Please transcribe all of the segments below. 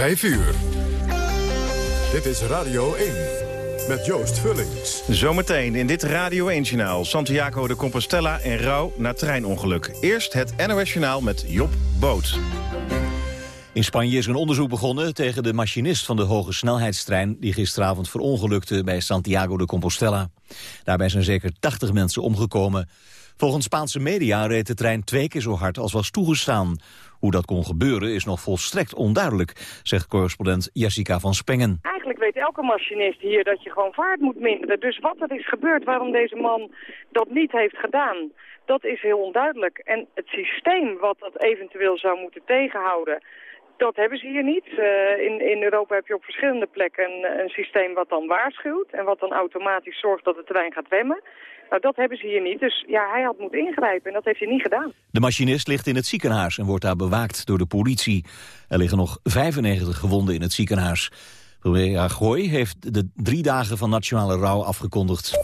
5 uur. Dit is Radio 1 met Joost Vullings. Zometeen in dit Radio 1-journaal. Santiago de Compostela en rouw na treinongeluk. Eerst het NOS-journaal met Job Boot. In Spanje is een onderzoek begonnen tegen de machinist van de hoge snelheidstrein... die gisteravond verongelukte bij Santiago de Compostela. Daarbij zijn zeker 80 mensen omgekomen. Volgens Spaanse media reed de trein twee keer zo hard als was toegestaan. Hoe dat kon gebeuren is nog volstrekt onduidelijk, zegt correspondent Jessica van Spengen. Eigenlijk weet elke machinist hier dat je gewoon vaart moet minderen. Dus wat er is gebeurd, waarom deze man dat niet heeft gedaan, dat is heel onduidelijk. En het systeem wat dat eventueel zou moeten tegenhouden, dat hebben ze hier niet. Uh, in, in Europa heb je op verschillende plekken een, een systeem wat dan waarschuwt en wat dan automatisch zorgt dat de trein gaat remmen. Nou, dat hebben ze hier niet. Dus ja, hij had moeten ingrijpen en dat heeft hij niet gedaan. De machinist ligt in het ziekenhuis en wordt daar bewaakt door de politie. Er liggen nog 95 gewonden in het ziekenhuis. Premier Rajoy heeft de drie dagen van nationale rouw afgekondigd.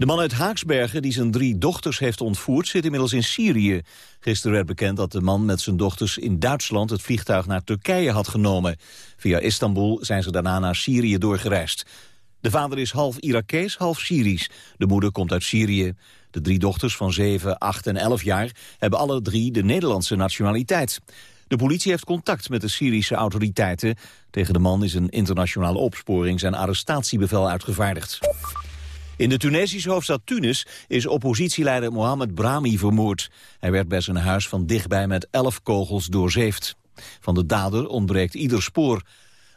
De man uit Haaksbergen die zijn drie dochters heeft ontvoerd zit inmiddels in Syrië. Gisteren werd bekend dat de man met zijn dochters in Duitsland het vliegtuig naar Turkije had genomen. Via Istanbul zijn ze daarna naar Syrië doorgereisd. De vader is half Irakees, half Syrisch. De moeder komt uit Syrië. De drie dochters van 7, 8 en 11 jaar hebben alle drie de Nederlandse nationaliteit. De politie heeft contact met de Syrische autoriteiten. Tegen de man is een internationale opsporings- en arrestatiebevel uitgevaardigd. In de Tunesische hoofdstad Tunis is oppositieleider Mohamed Brahmi vermoord. Hij werd bij zijn huis van dichtbij met elf kogels doorzeefd. Van de dader ontbreekt ieder spoor.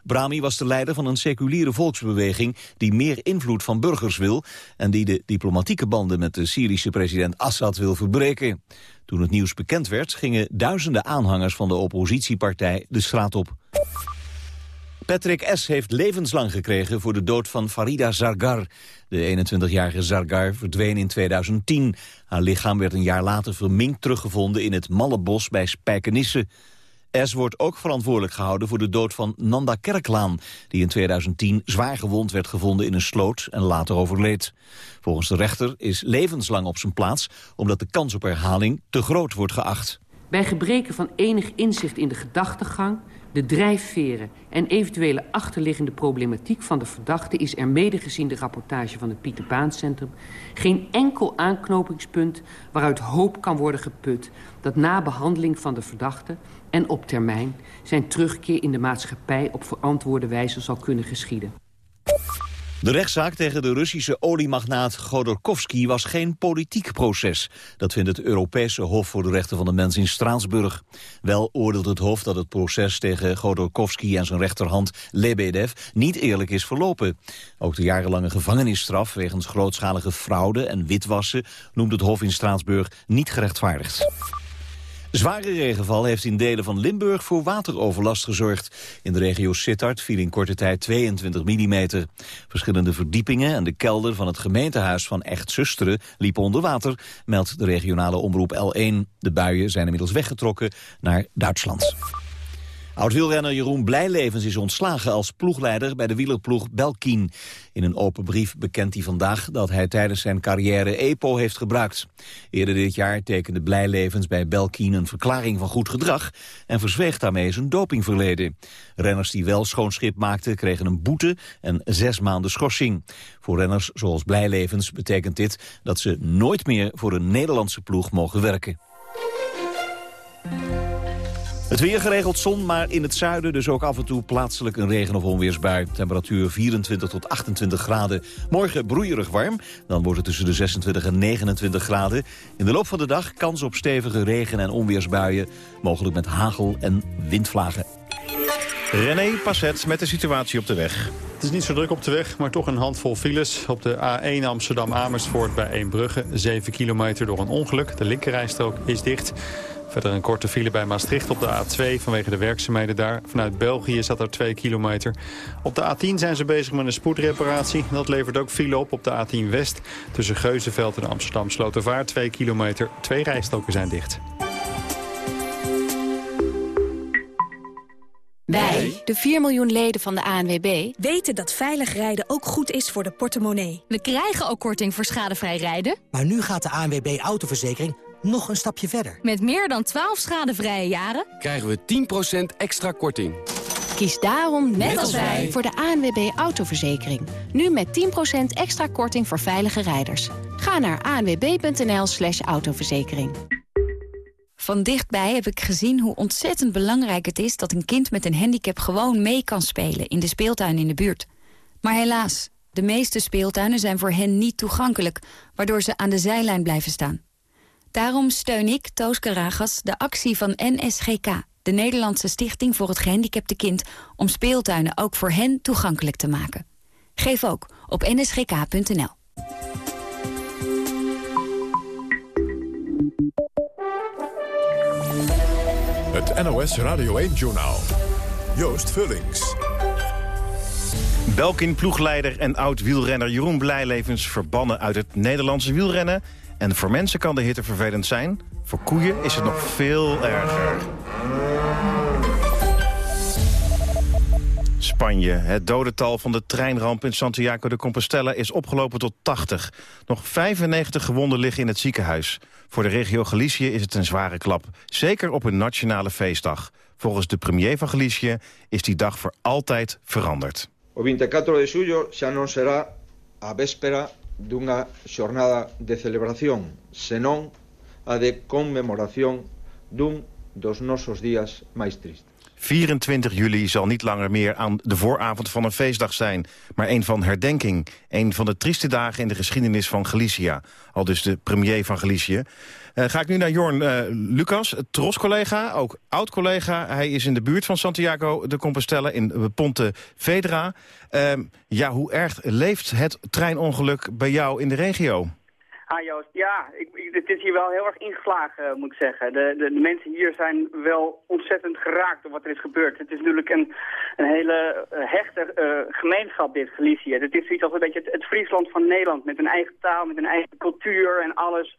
Brahmi was de leider van een seculiere volksbeweging die meer invloed van burgers wil en die de diplomatieke banden met de Syrische president Assad wil verbreken. Toen het nieuws bekend werd gingen duizenden aanhangers van de oppositiepartij de straat op. Patrick S. heeft levenslang gekregen voor de dood van Farida Zargar. De 21-jarige Zargar verdween in 2010. Haar lichaam werd een jaar later verminkt teruggevonden in het Mallebos bij Spijkenisse. S wordt ook verantwoordelijk gehouden voor de dood van Nanda Kerklaan... die in 2010 zwaar gewond werd gevonden in een sloot en later overleed. Volgens de rechter is levenslang op zijn plaats... omdat de kans op herhaling te groot wordt geacht. Bij gebreken van enig inzicht in de gedachtegang de drijfveren en eventuele achterliggende problematiek van de verdachte... is er mede gezien de rapportage van het Pieter Baan Centrum... geen enkel aanknopingspunt waaruit hoop kan worden geput... dat na behandeling van de verdachte en op termijn... zijn terugkeer in de maatschappij op verantwoorde wijze zal kunnen geschieden. De rechtszaak tegen de Russische oliemagnaat Godorkovsky was geen politiek proces. Dat vindt het Europese Hof voor de Rechten van de Mens in Straatsburg. Wel oordeelt het Hof dat het proces tegen Godorkovsky en zijn rechterhand Lebedev niet eerlijk is verlopen. Ook de jarenlange gevangenisstraf wegens grootschalige fraude en witwassen noemt het Hof in Straatsburg niet gerechtvaardigd. Zware regenval heeft in delen van Limburg voor wateroverlast gezorgd. In de regio Sittard viel in korte tijd 22 mm. Verschillende verdiepingen en de kelder van het gemeentehuis van Echt Zusteren liepen onder water, meldt de regionale omroep L1. De buien zijn inmiddels weggetrokken naar Duitsland. Oud-wielrenner Jeroen Blijlevens is ontslagen als ploegleider bij de wielerploeg Belkin. In een open brief bekent hij vandaag dat hij tijdens zijn carrière EPO heeft gebruikt. Eerder dit jaar tekende Blijlevens bij Belkin een verklaring van goed gedrag... en verzweeg daarmee zijn dopingverleden. Renners die wel schoon schip maakten kregen een boete en zes maanden schorsing. Voor renners zoals Blijlevens betekent dit dat ze nooit meer voor een Nederlandse ploeg mogen werken. Het weer geregeld zon, maar in het zuiden dus ook af en toe plaatselijk een regen- of onweersbui. Temperatuur 24 tot 28 graden. Morgen broeierig warm, dan wordt het tussen de 26 en 29 graden. In de loop van de dag kans op stevige regen- en onweersbuien. Mogelijk met hagel en windvlagen. René Passet met de situatie op de weg. Het is niet zo druk op de weg, maar toch een handvol files. Op de A1 Amsterdam-Amersfoort bij Eembrugge. 7 kilometer door een ongeluk. De linkerrijstrook is dicht. Verder een korte file bij Maastricht op de A2 vanwege de werkzaamheden daar. Vanuit België zat er 2 kilometer. Op de A10 zijn ze bezig met een spoedreparatie. Dat levert ook file op op de A10 West. Tussen Geuzenveld en Amsterdam Slotervaart 2 kilometer. Twee rijstroken zijn dicht. Wij, de 4 miljoen leden van de ANWB, weten dat veilig rijden ook goed is voor de portemonnee. We krijgen ook korting voor schadevrij rijden. Maar nu gaat de ANWB Autoverzekering nog een stapje verder. Met meer dan 12 schadevrije jaren krijgen we 10% extra korting. Kies daarom, net als wij, voor de ANWB Autoverzekering. Nu met 10% extra korting voor veilige rijders. Ga naar anwb.nl slash autoverzekering. Van dichtbij heb ik gezien hoe ontzettend belangrijk het is... dat een kind met een handicap gewoon mee kan spelen in de speeltuin in de buurt. Maar helaas, de meeste speeltuinen zijn voor hen niet toegankelijk... waardoor ze aan de zijlijn blijven staan. Daarom steun ik, Toos Karagas, de actie van NSGK... de Nederlandse Stichting voor het Gehandicapte Kind... om speeltuinen ook voor hen toegankelijk te maken. Geef ook op nsgk.nl. Het NOS Radio 1-journaal. Joost Vullings. Belkin ploegleider en oud-wielrenner Jeroen Blijlevens verbannen uit het Nederlandse wielrennen. En voor mensen kan de hitte vervelend zijn. Voor koeien is het nog veel erger. Spanje. Het dodental van de treinramp in Santiago de Compostela is opgelopen tot 80. Nog 95 gewonden liggen in het ziekenhuis. Voor de regio Galicië is het een zware klap. Zeker op een nationale feestdag. Volgens de premier van Galicië is die dag voor altijd veranderd. O 24 de julho xa non será a véspera dunha xornada de celebración, senón a de conmemoración dun dos nosos días máis tristes. 24 juli zal niet langer meer aan de vooravond van een feestdag zijn... maar een van herdenking. Een van de trieste dagen in de geschiedenis van Galicia. Al dus de premier van Galicië. Uh, ga ik nu naar Jorn uh, Lucas, Tros-collega, ook oud-collega. Hij is in de buurt van Santiago de Compostela in Ponte Vedra. Uh, ja, hoe erg leeft het treinongeluk bij jou in de regio? Ah ja, ik, ik, het is hier wel heel erg ingeslagen, moet ik zeggen. De, de, de, mensen hier zijn wel ontzettend geraakt door wat er is gebeurd. Het is natuurlijk een, een hele uh, hechte uh, gemeenschap, dit Galicië. Het is zoiets als een beetje het, Friesland van Nederland, met een eigen taal, met een eigen cultuur en alles.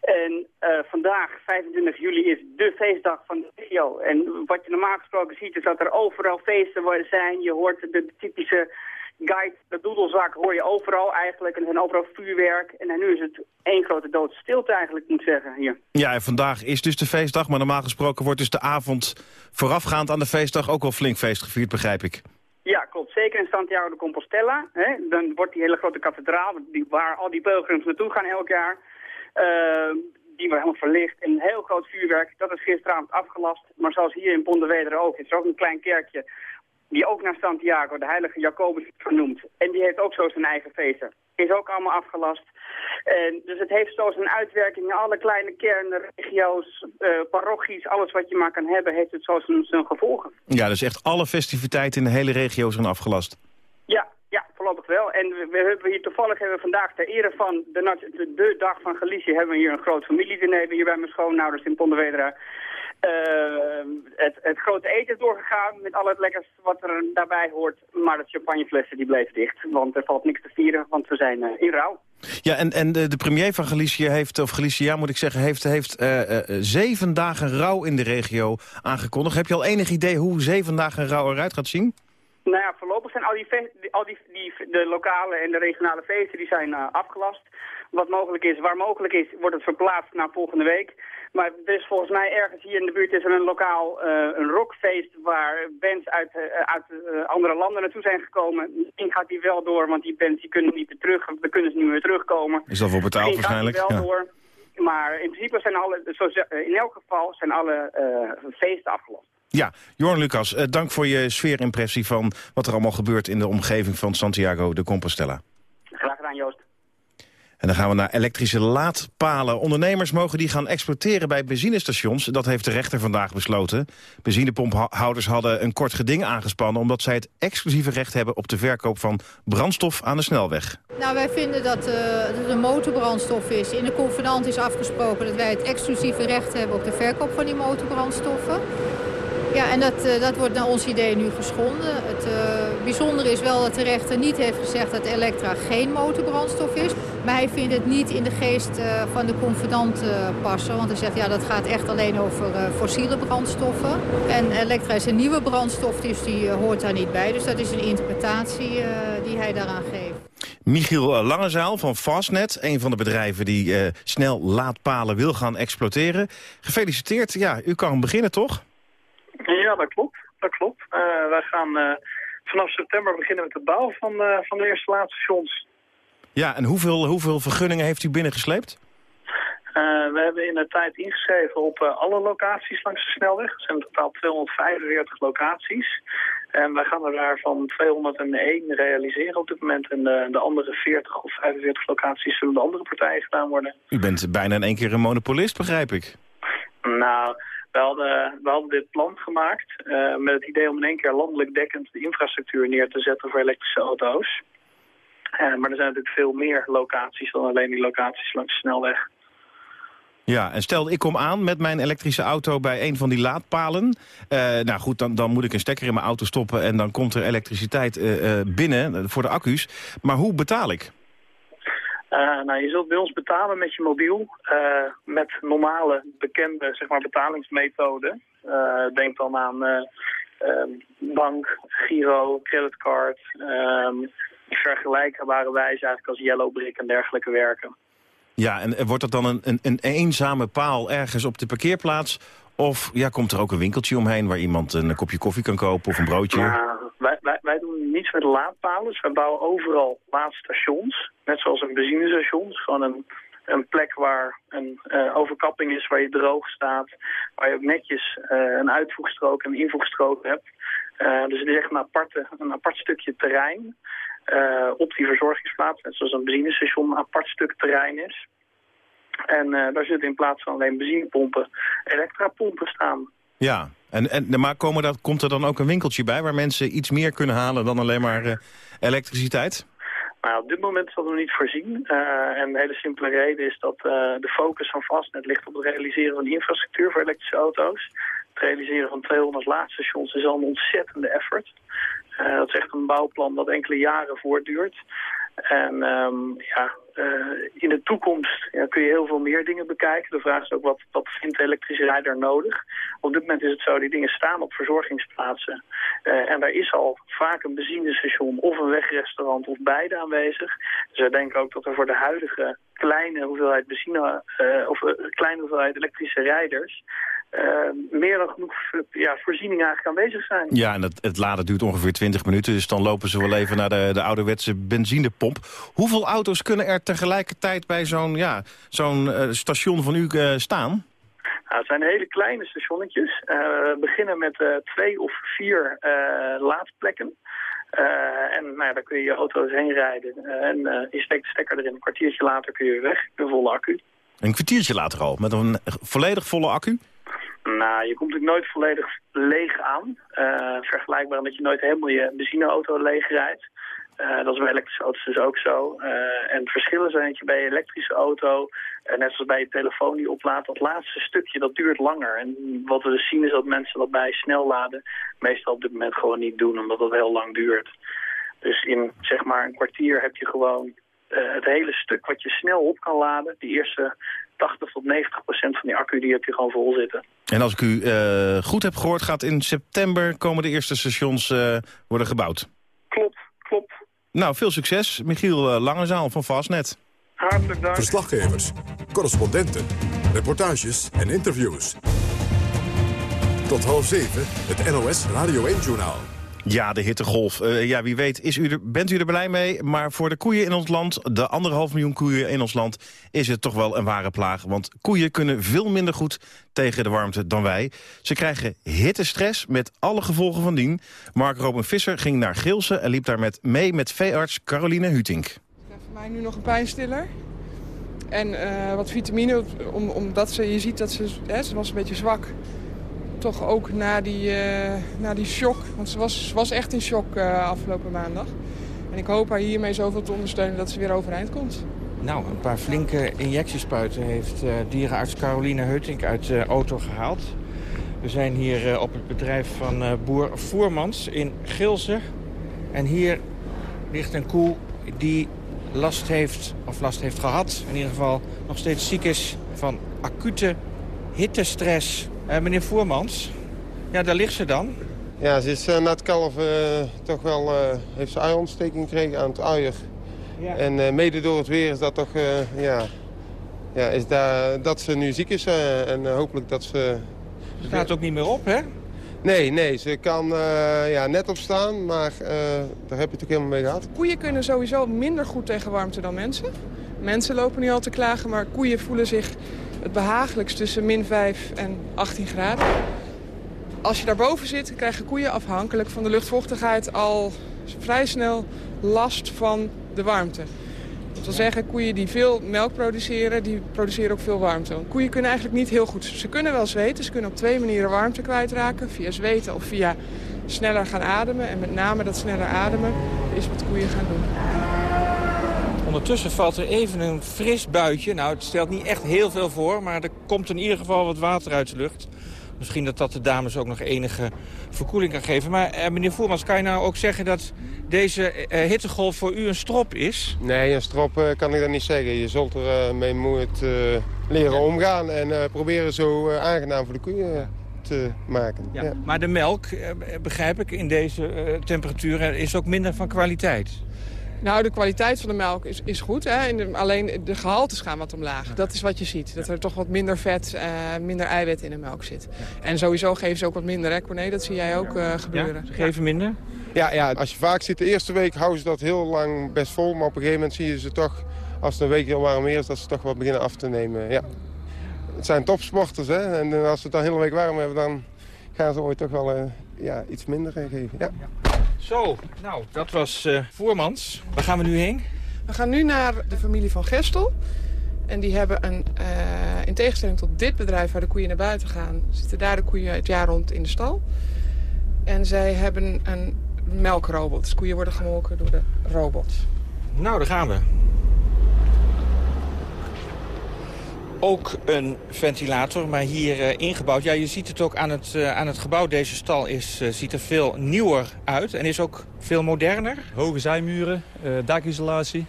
En uh, vandaag, 25 juli, is de feestdag van de regio. En wat je normaal gesproken ziet, is dat er overal feesten zijn. Je hoort de typische guide, de doedelzak hoor je overal eigenlijk. En er overal vuurwerk. En nu is het één grote doodstilte eigenlijk, moet ik zeggen, hier. Ja, en vandaag is dus de feestdag. Maar normaal gesproken wordt dus de avond voorafgaand aan de feestdag ook wel flink feest gevierd, begrijp ik. Ja, klopt. Zeker in Santiago de Compostela. Hè? Dan wordt die hele grote kathedraal, die, waar al die pelgrims naartoe gaan elk jaar... Uh, die wordt helemaal verlicht. En een heel groot vuurwerk, dat is gisteravond afgelast. Maar zoals hier in Pontevedra ook, is er ook een klein kerkje die ook naar Santiago, de heilige Jacobus, is vernoemd. En die heeft ook zo zijn eigen feesten. Is ook allemaal afgelast. En dus het heeft zo zijn uitwerking in alle kleine kernen, regio's, uh, parochies, alles wat je maar kan hebben, heeft het zo zijn, zijn gevolgen. Ja, dus echt alle festiviteiten in de hele regio zijn afgelast. Ja, ja, voorlopig wel. En we, hebben hier toevallig hebben we vandaag ter ere van de, de, de dag van Galicië hebben we hier een groot familiediner hier bij mijn schoonouders in Pontevedra. Uh, het, het, grote eten is doorgegaan met al het lekkers wat er daarbij hoort. Maar de champagneflessen die bleven dicht. Want er valt niks te vieren, want we zijn uh, in rouw. Ja, en, en de, de, premier van Galicië heeft, of Galicia moet ik zeggen, heeft, heeft uh, zeven dagen rouw in de regio aangekondigd. Heb je al enig idee hoe zeven dagen rouw eruit gaat zien? Nou ja, voorlopig zijn al die, al die, die de lokale en de regionale feesten die zijn afgelast. Wat mogelijk is, waar mogelijk is, wordt het verplaatst naar volgende week. Maar er is volgens mij ergens hier in de buurt is er een lokaal uh, een rockfeest waar bands uit, uh, uit uh, andere landen naartoe zijn gekomen. Misschien gaat die wel door, want die bands die kunnen niet meer terug. We kunnen ze niet meer terugkomen. Is dat voor betaald waarschijnlijk? Gaat wel ja. door. Maar in principe zijn alle, in elk geval zijn alle feesten afgelast. Ja, Jorn Lucas, dank voor je sfeerimpressie van wat er allemaal gebeurt in de omgeving van Santiago de Compostela. Graag gedaan, Joost. En dan gaan we naar elektrische laadpalen. Ondernemers mogen die gaan exploiteren bij benzinestations. Dat heeft de rechter vandaag besloten. Benzinepomphouders hadden een kort geding aangespannen... omdat zij het exclusieve recht hebben op de verkoop van brandstof aan de snelweg. Nou, wij vinden dat uh, het een motorbrandstof is. In de convenant is afgesproken dat wij het exclusieve recht hebben... op de verkoop van die motorbrandstoffen. Ja, en dat, uh, dat wordt naar ons idee nu geschonden. Het uh, bijzondere is wel dat de rechter niet heeft gezegd dat Elektra geen motorbrandstof is. Maar hij vindt het niet in de geest uh, van de confidant passen. Want hij zegt ja, dat gaat echt alleen over fossiele brandstoffen. En Elektra is een nieuwe brandstof, dus die hoort daar niet bij. Dus dat is een interpretatie die hij daaraan geeft. Michiel Langezaal van Fastnet, een van de bedrijven die snel laadpalen wil gaan exploiteren. Gefeliciteerd, ja, u kan beginnen toch? Ja, dat klopt. dat klopt. wij gaan vanaf september beginnen met de bouw van, van de eerste laadstations. Ja, en hoeveel, hoeveel vergunningen heeft u binnengesleept? Uh, we hebben in de tijd ingeschreven op uh, alle locaties langs de snelweg. Er zijn in totaal 245 locaties. En wij gaan er daarvan 201 realiseren op dit moment. En de, de, andere 40 of 45 locaties zullen de andere partijen gedaan worden. U bent bijna in één keer een monopolist, begrijp ik. Nou, we hadden, we hadden dit plan gemaakt uh, met het idee om in één keer landelijk dekkend de infrastructuur neer te zetten voor elektrische auto's. maar er zijn natuurlijk veel meer locaties dan alleen die locaties langs de snelweg. Ja, en stel ik kom aan met mijn elektrische auto bij een van die laadpalen. Uh, nou goed, dan, dan moet ik een stekker in mijn auto stoppen... en dan komt er elektriciteit binnen voor de accu's. Maar hoe betaal ik? Nou, je zult bij ons betalen met je mobiel. met normale, bekende zeg maar, betalingsmethoden. denk dan aan ehm, bank, giro, creditcard... Ehm, vergelijkbare wijze eigenlijk als Yellow Brick en dergelijke werken. Ja, en wordt dat dan een, een, een eenzame paal ergens op de parkeerplaats? Of ja, komt er ook een winkeltje omheen waar iemand een kopje koffie kan kopen of een broodje? Nou, wij, doen niets met laadpalen. Dus wij bouwen overal laadstations. Net zoals een benzinestation. Gewoon een, een plek waar een uh, overkapping is, waar je droog staat. Waar je ook netjes uh, een uitvoegstrook en een invoegstrook hebt. Uh, dus het is echt een, aparte, een apart stukje terrein op die verzorgingsplaats, net zoals een benzinestation, een apart stuk terrein is. En daar zitten in plaats van alleen benzinepompen, elektrapompen staan. Ja, en, en, maar komen dat, komt er dan ook een winkeltje bij waar mensen iets meer kunnen halen dan alleen maar uh, elektriciteit? Nou, op dit moment is dat nog niet voorzien. Uh, en de hele simpele reden is dat uh, de focus van Fastnet ligt op het realiseren van infrastructuur voor elektrische auto's. Het realiseren van 200 laadstations is al een ontzettende effort. Dat is echt een bouwplan dat enkele jaren voortduurt. En um, ja, uh, in de toekomst ja, kun je heel veel meer dingen bekijken. De vraag is ook, wat, wat vindt de elektrische rijder nodig? Op dit moment is het zo, die dingen staan op verzorgingsplaatsen. Uh, en daar is al vaak een benzinestation of een wegrestaurant of beide aanwezig. Dus wij denken ook dat er voor de huidige kleine hoeveelheid benzine, uh, of kleine hoeveelheid elektrische rijders uh, meer dan genoeg ja, voorzieningen eigenlijk aanwezig zijn. Ja, en het, het laden duurt ongeveer 20 minuten, dus dan lopen ze wel even naar de, de ouderwetse benzinepomp. Hoeveel auto's kunnen er tegelijkertijd bij zo'n ja, zo'n uh, station van u uh, staan? Nou, het zijn hele kleine stationnetjes. we beginnen met twee of vier laadplekken. en nou ja, daar kun je je auto's heen rijden. en je steekt de stekker erin. Een kwartiertje later kun je weer weg. Een volle accu. Een kwartiertje later al, met een volledig volle accu? Nou, je komt natuurlijk nooit volledig leeg aan. Uh, vergelijkbaar dat je nooit helemaal je benzineauto leeg rijdt. Uh, dat is bij elektrische auto's dus ook zo. Uh, en het verschil zijn dat je bij je elektrische auto, net zoals bij je telefoon die oplaadt, dat laatste stukje dat duurt langer. En wat we dus zien is dat mensen dat bij snel laden meestal op dit moment gewoon niet doen, omdat dat heel lang duurt. Dus in zeg maar een kwartier heb je gewoon het hele stuk wat je snel op kan laden. Die eerste 80 tot 90 procent van die accu die heb je gewoon vol zitten. En als ik u uh, goed heb gehoord, gaat in september komen de eerste stations uh, worden gebouwd? Klopt, klopt. Nou, veel succes. Michiel uh, Langezaal van Fastnet. Hartelijk dank. Verslaggevers, correspondenten, reportages en interviews. Tot half zeven, het NOS Radio 1-journaal. Ja, de hittegolf. Uh, ja, wie weet is u er, bent u er blij mee. Maar voor de koeien in ons land, de anderhalf miljoen koeien in ons land... is het toch wel een ware plaag. Want koeien kunnen veel minder goed tegen de warmte dan wij. Ze krijgen hittestress met alle gevolgen van dien. Mark Robin Visser ging naar Geelse en liep daar met mee met veearts Caroline Hutink. Voor mij nu nog een pijnstiller. En uh, wat vitamine, om, omdat ze, je ziet dat ze, hè, ze was een beetje zwak toch ook na die, uh, na die shock. Want ze was, was echt in shock uh, afgelopen maandag. En ik hoop haar hiermee zoveel te ondersteunen dat ze weer overeind komt. Nou, een paar flinke injectiespuiten heeft uh, dierenarts Caroline Heutink uit de auto gehaald. We zijn hier op het bedrijf van boer Voermans in Gilze. En hier ligt een koe die last heeft, of last heeft gehad... in ieder geval nog steeds ziek is van acute hittestress meneer Voermans, ja, daar ligt ze dan. Ja, ze is uh, na het kalf uh, toch wel, heeft ze uierontsteking gekregen aan het uier. Ja. En mede door het weer is dat toch, ja, ja, is daar, dat ze nu ziek is. en hopelijk dat ze... Ze staat ook niet meer op, hè? Nee, nee, ze kan uh, ja, net opstaan, maar uh, daar heb je het ook helemaal mee gehad. Koeien kunnen sowieso minder goed tegen warmte dan mensen. Mensen lopen niet al te klagen, maar koeien voelen zich het behagelijkst tussen min 5 en 18 graden. Als je daarboven zit, krijgen koeien afhankelijk van de luchtvochtigheid al vrij snel last van de warmte. Dat wil zeggen, koeien die veel melk produceren, die produceren ook veel warmte. Koeien kunnen eigenlijk niet heel goed. Ze kunnen wel zweten, ze kunnen op twee manieren warmte kwijtraken. Via zweten of via sneller gaan ademen. En met name dat sneller ademen is wat koeien gaan doen. Ondertussen valt er even een fris buitje. Nou, het stelt niet echt heel veel voor, maar er komt in ieder geval wat water uit de lucht. Misschien dat dat de dames ook nog enige verkoeling kan geven. Maar eh, meneer Voermans, kan je nou ook zeggen dat deze eh, hittegolf voor u een strop is? Nee, een strop eh, kan ik dat niet zeggen. Je zult er uh, mee moet leren omgaan en proberen zo aangenaam voor de koeien te maken. Ja, ja. Maar de melk, begrijp ik, in deze temperaturen is ook minder van kwaliteit. Nou, de kwaliteit van de melk is, is goed. Hè? De, alleen de gehaltes gaan wat omlaag. Dat is wat je ziet. Dat er toch wat minder vet, uh, minder eiwit in de melk zit. En sowieso geven ze ook wat minder, hè Nee, Dat zie jij ook uh, gebeuren. Ja, ze geven minder? Ja, ja, als je vaak ziet, de eerste week houden ze dat heel lang best vol. Maar op een gegeven moment zie je ze toch, als het een week heel warm is, dat ze toch wat beginnen af te nemen. Ja. Het zijn topsporters, hè. En als ze het dan een hele week warm hebben, dan gaan ze ooit toch wel uh, ja, iets minder geven. Ja. Zo, nou, dat was uh, Voermans. Waar gaan we nu heen? We gaan nu naar de familie van Gestel. En die hebben een, uh, in tegenstelling tot dit bedrijf waar de koeien naar buiten gaan... zitten daar de koeien het jaar rond in de stal. En zij hebben een melkrobot. Dus koeien worden gemolken door de robot. Nou, daar gaan we. Ook een ventilator, maar hier uh, ingebouwd. Ja, je ziet het ook aan het, uh, aan het gebouw. Deze stal is, uh, ziet er veel nieuwer uit en is ook veel moderner. Hoge zijmuren, dakisolatie,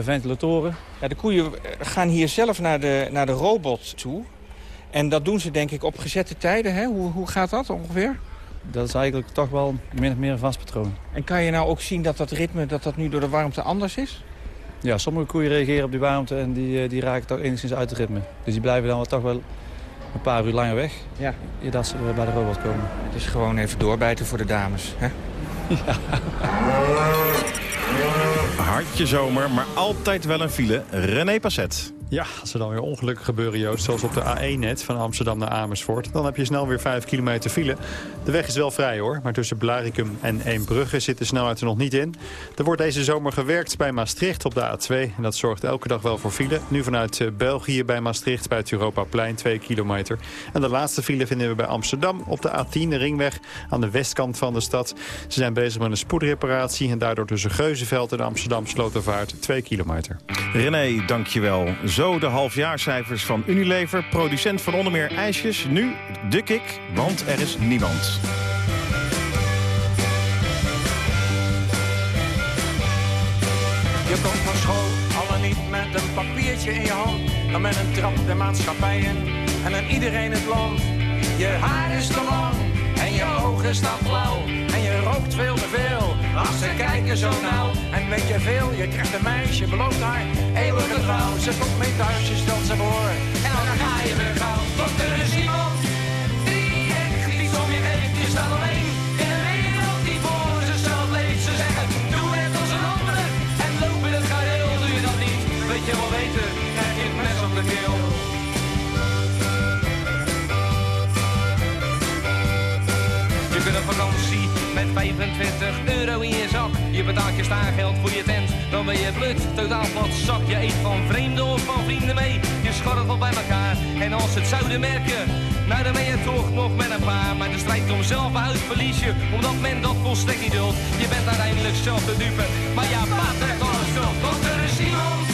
ventilatoren. Ja, de koeien gaan hier zelf naar de, naar de robot toe. En dat doen ze denk ik op gezette tijden. Hè? Hoe, hoe gaat dat ongeveer? Dat is eigenlijk toch wel min of meer een vast patroon. En kan je nou ook zien dat dat ritme dat dat nu door de warmte anders is? Ja, sommige koeien reageren op die warmte en die, eh, die raken toch enigszins uit het ritme. Dus die blijven dan wel toch wel een paar uur langer weg. Ja. Dat ze bij de robot komen. Het is gewoon even doorbijten voor de dames, hè? Ja. Hartje zomer, maar altijd wel een file. René Passet. Ja, als er dan weer ongelukken gebeuren, Joost, zoals op de A1-net van Amsterdam naar Amersfoort... dan heb je snel weer 5 kilometer file. De weg is wel vrij hoor, maar tussen Blaricum en Eembrugge zit de snelheid er nog niet in. Er wordt deze zomer gewerkt bij Maastricht op de A2 en dat zorgt elke dag wel voor file. Nu vanuit eh, België bij Maastricht bij het Europaplein 2 kilometer. En de laatste file vinden we bij Amsterdam op de A10, de ringweg aan de westkant van de stad. Ze zijn bezig met een spoedreparatie en daardoor tussen Geuzenveld en Amsterdam Slotervaart 2 kilometer. René, dankjewel. Zo de halfjaarcijfers van Unilever, producent van onder meer ijsjes. Nu de kick, want er is niemand. Je komt van school, alle niet met een papiertje in je hand. Dan met een trap de maatschappij in en dan iedereen het land. Je haar is te lang en je ogen staan blauw. En je rookt veel te veel, als ze kijken zo nauw. En weet je veel, je krijgt een meisje, belooft haar eeuwige trouw. Ze komt mee thuis, je stelt ze voor. En dan ga je weer gauw, want er is iemand die echt iets om je heeft. Je staat alleen Plat zak, je eet van vreemden of van vrienden mee. Je scharrelt bij elkaar en als het zouden merken, nou dan ben je toch nog met een paar. Maar de strijd om zelf uit verlies je, omdat men dat volstrekt niet duldt. Je bent uiteindelijk zelf de dupe, maar ja, pater het schuld. Want er is iemand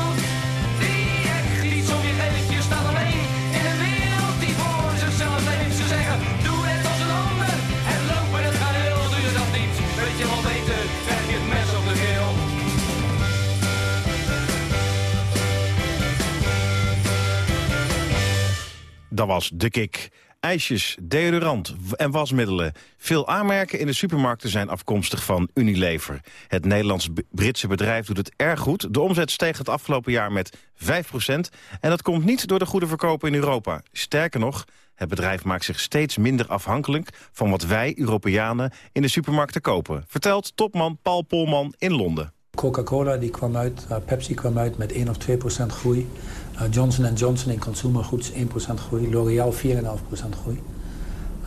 Dat was de kick. IJsjes, deodorant en wasmiddelen. Veel aanmerken in de supermarkten zijn afkomstig van Unilever. Het Nederlands-Britse bedrijf doet het erg goed. De omzet steeg het afgelopen jaar met 5% En dat komt niet door de goede verkopen in Europa. Sterker nog, het bedrijf maakt zich steeds minder afhankelijk... van wat wij, Europeanen, in de supermarkten kopen. Vertelt topman Paul Polman in Londen. Coca-Cola die kwam uit, uh, Pepsi kwam uit met 1 of 2 procent groei. Uh, Johnson Johnson in consumergoeds 1 procent groei. L'Oreal 4,5 procent groei.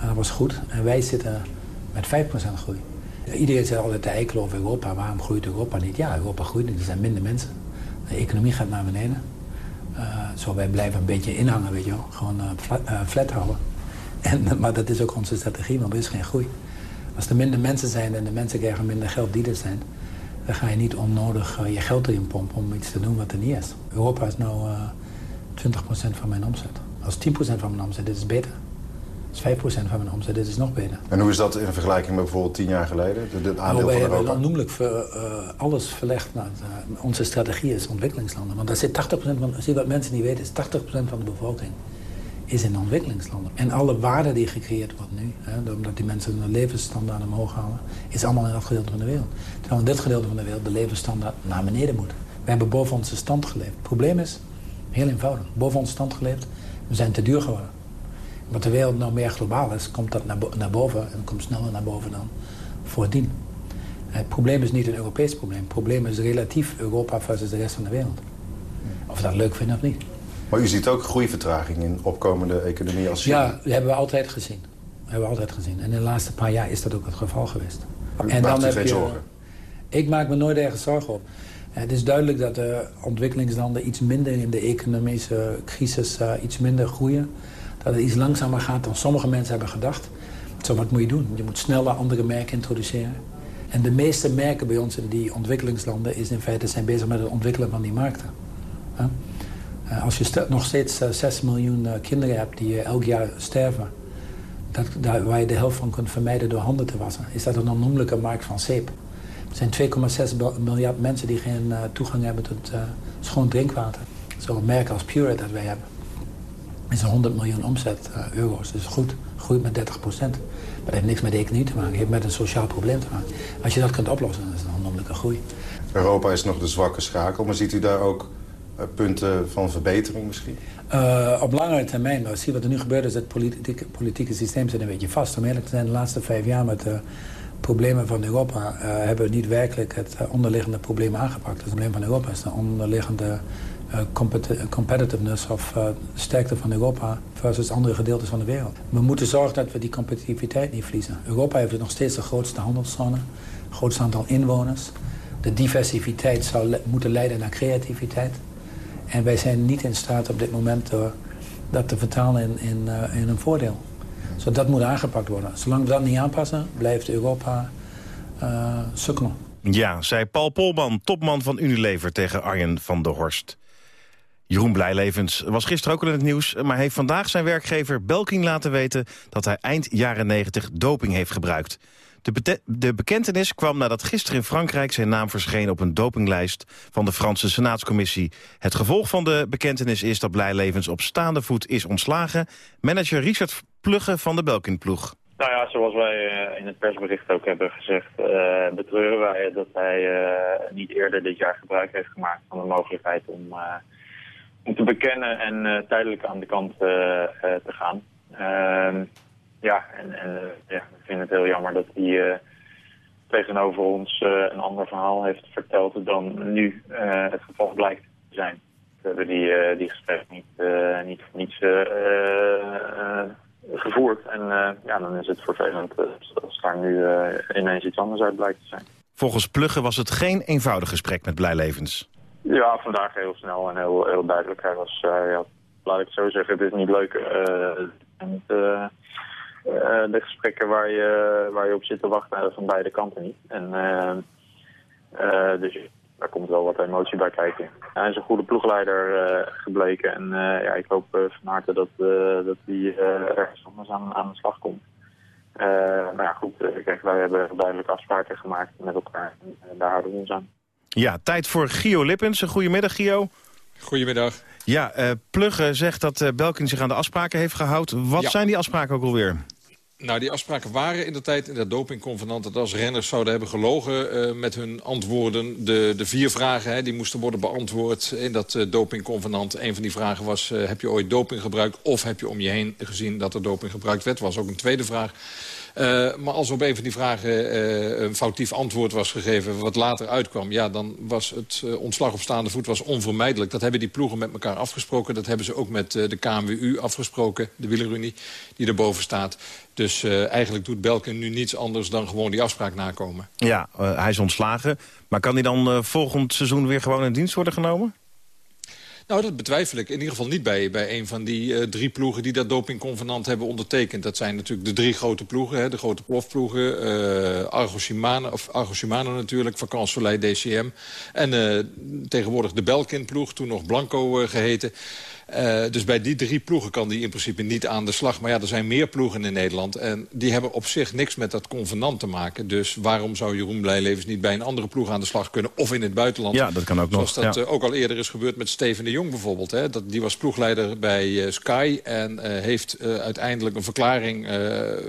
Dat was goed. En wij zitten met 5 procent groei. Iedereen zegt altijd de eikel over Europa. Waarom groeit Europa niet? Ja, Europa groeit niet. Er zijn minder mensen. De economie gaat naar beneden. zo wij blijven een beetje inhangen, weet je wel. Gewoon flat, flat, houden. En, maar dat is ook onze strategie, want er is geen groei. Als er minder mensen zijn en de mensen krijgen minder geld die er zijn dan ga je niet onnodig uh, je geld erin pompen om iets te doen wat er niet is. Europa is nu uh, 20% van mijn omzet. Als 10% van mijn omzet is het beter. Als 5% van mijn omzet is het nog beter. En hoe is dat in vergelijking met bijvoorbeeld 10 jaar geleden? De, de aandeel nou, van Europa? hebben onnoemelijk voor, uh, alles verlegd naar onze strategie is ontwikkelingslanden. Want daar zit 80% van, zie wat mensen niet weten, is 80% van de bevolking is in ontwikkelingslanden. En alle waarde die gecreëerd wordt nu, hè, omdat die mensen hun levensstandaard omhoog halen, is allemaal in dat gedeelte van de wereld. Terwijl in dit gedeelte van de wereld de levensstandaard naar beneden moet. We hebben boven onze stand geleefd. Het probleem is, heel eenvoudig, boven onze stand geleefd, we zijn te duur geworden. Wat de wereld nou meer globaal is, komt dat naar, naar boven en komt sneller naar boven dan voordien. Het probleem is niet een Europees probleem. Het probleem is relatief Europa versus de rest van de wereld. Of we dat leuk vinden of niet. Maar u ziet ook groeivertraging in opkomende economie als China. Ja, dat hebben we altijd gezien. Dat hebben we altijd gezien. En in de laatste paar jaar is dat ook het geval geweest. U en dan heb je zorgen? Ik maak me nooit ergens zorgen op. Het is duidelijk dat de ontwikkelingslanden iets minder in de economische crisis uh, iets minder groeien. Dat het iets langzamer gaat dan sommige mensen hebben gedacht. Zo, wat moet je doen? Je moet sneller andere merken introduceren. En de meeste merken bij ons in die ontwikkelingslanden is in feite zijn bezig met het ontwikkelen van die markten. Huh? Uh, als je nog steeds uh, 6 miljoen uh, kinderen hebt die elk jaar sterven... Dat, waar je de helft van kunt vermijden door handen te wassen... is dat een onnoemelijke markt van zeep. Er zijn 2,6 miljard mensen die geen toegang hebben tot schoon drinkwater. Zo'n merk als Pureit dat wij hebben... is een 100 miljoen omzet euro's. Dus goed, groeit met 30 procent. Maar dat heeft niks met de economie te maken. Het heeft met een sociaal probleem te maken. Als je dat kunt oplossen, dan is het een onnoemelijke groei. Europa is nog de zwakke schakel, maar ziet u daar ook punten van verbetering misschien? Uh, op langere termijn, maar zie wat er nu gebeurt is het politieke, politieke systeem zit een beetje vast. Om eerlijk te zijn, de laatste vijf jaar met de problemen van Europa... Uh, hebben we niet werkelijk het onderliggende probleem aangepakt. Het probleem van Europa is de onderliggende competitiveness of sterkte van Europa... versus andere gedeeltes van de wereld. We moeten zorgen dat we die competitiviteit niet verliezen. Europa heeft nog steeds de grootste handelszone, het grootste aantal inwoners. De diversiteit zou moeten leiden naar creativiteit. En wij zijn niet in staat op dit moment dat te vertalen in, in, uh, in een voordeel. Dus dat moet aangepakt worden. Zolang we dat niet aanpassen, blijft Europa uh, sukkelen. Ja, zei Paul Polman, topman van Unilever tegen Arjen van der Horst. Jeroen Blijlevens was gisteren ook al in het nieuws... maar heeft vandaag zijn werkgever Belkin laten weten... dat hij eind jaren 90 doping heeft gebruikt. De, de, bekentenis kwam nadat gisteren in Frankrijk zijn naam verscheen op een dopinglijst van de Franse Senaatscommissie. Het gevolg van de bekentenis is dat Blijlevens op staande voet is ontslagen. Manager Richard Plugge van de Belkin-ploeg. Nou ja, zoals wij uh, in het persbericht ook hebben gezegd, uh, betreuren wij dat hij uh, niet eerder dit jaar gebruik heeft gemaakt van de mogelijkheid om, om te bekennen en tijdelijk aan de kant te gaan. Ehm, ja, en, ja, we vinden dat hij uh, tegenover ons uh, een ander verhaal heeft verteld dan nu uh, het geval blijkt te zijn. We hebben die, die gesprek niet, niet voor niets gevoerd. En ja, dan is het vervelend als daar nu ineens iets anders uit blijkt te zijn. Volgens Plugge was het geen eenvoudig gesprek met Blijlevens. Ja, vandaag heel snel en heel, heel duidelijk. Hij was, uh, ja, laat ik het zo zeggen, het is niet leuk. Uh, en uh, de gesprekken waar je, waar je op zit te wachten van beide kanten niet. En, dus daar komt wel wat emotie bij kijken. Hij is een goede ploegleider gebleken. En ja, ik hoop van harte dat, dat hij ergens anders aan, aan de slag komt. maar ja, goed, kijk, wij hebben duidelijk afspraken gemaakt met elkaar. En daar houden we ons aan. Ja, tijd voor Gio Lippens. Goedemiddag, Gio. Goedemiddag. Ja, uh, Plugge zegt dat uh, Belkin zich aan de afspraken heeft gehouden. Wat zijn die afspraken ook alweer? Nou, die afspraken waren in de tijd in dat dopingconvenant... dat als renners zouden hebben gelogen uh, met hun antwoorden... de, de vier vragen hè, die moesten worden beantwoord in dat uh, dopingconvenant. Een van die vragen was, uh, heb je ooit doping gebruikt... of heb je om je heen gezien dat er doping gebruikt werd? was ook een tweede vraag. Uh, maar als op een van die vragen uh, een foutief antwoord was gegeven... wat later uitkwam, ja, dan was het uh, ontslag op staande voet was onvermijdelijk. Dat hebben die ploegen met elkaar afgesproken. Dat hebben ze ook met de KMWU afgesproken, de wielerunie, die erboven staat. Dus eigenlijk doet Belkin nu niets anders dan gewoon die afspraak nakomen. Ja, hij is ontslagen. Maar kan hij dan volgend seizoen weer gewoon in dienst worden genomen? Nou, dat betwijfel ik. In ieder geval niet bij, bij een van die uh, drie ploegen die dat dopingconvenant hebben ondertekend. Dat zijn natuurlijk de drie grote ploegen, hè, de grote plofploegen. Uh, Argo Shimano, of Argo Shimano natuurlijk, Vakant Soleil DCM. En uh, tegenwoordig de Belkin-ploeg, toen nog Blanco geheten. Uh, dus bij die drie ploegen kan die in principe niet aan de slag. Maar ja, er zijn meer ploegen in Nederland. En die hebben op zich niks met dat convenant te maken. Dus waarom zou Jeroen Blijlevens niet bij een andere ploeg aan de slag kunnen? Of in het buitenland. Ja, dat kan ook Zoals nog. dat ja. uh, ook al eerder is gebeurd met Steven de Jong bijvoorbeeld. Hè. Dat, die was ploegleider bij uh, Sky. En heeft uiteindelijk een verklaring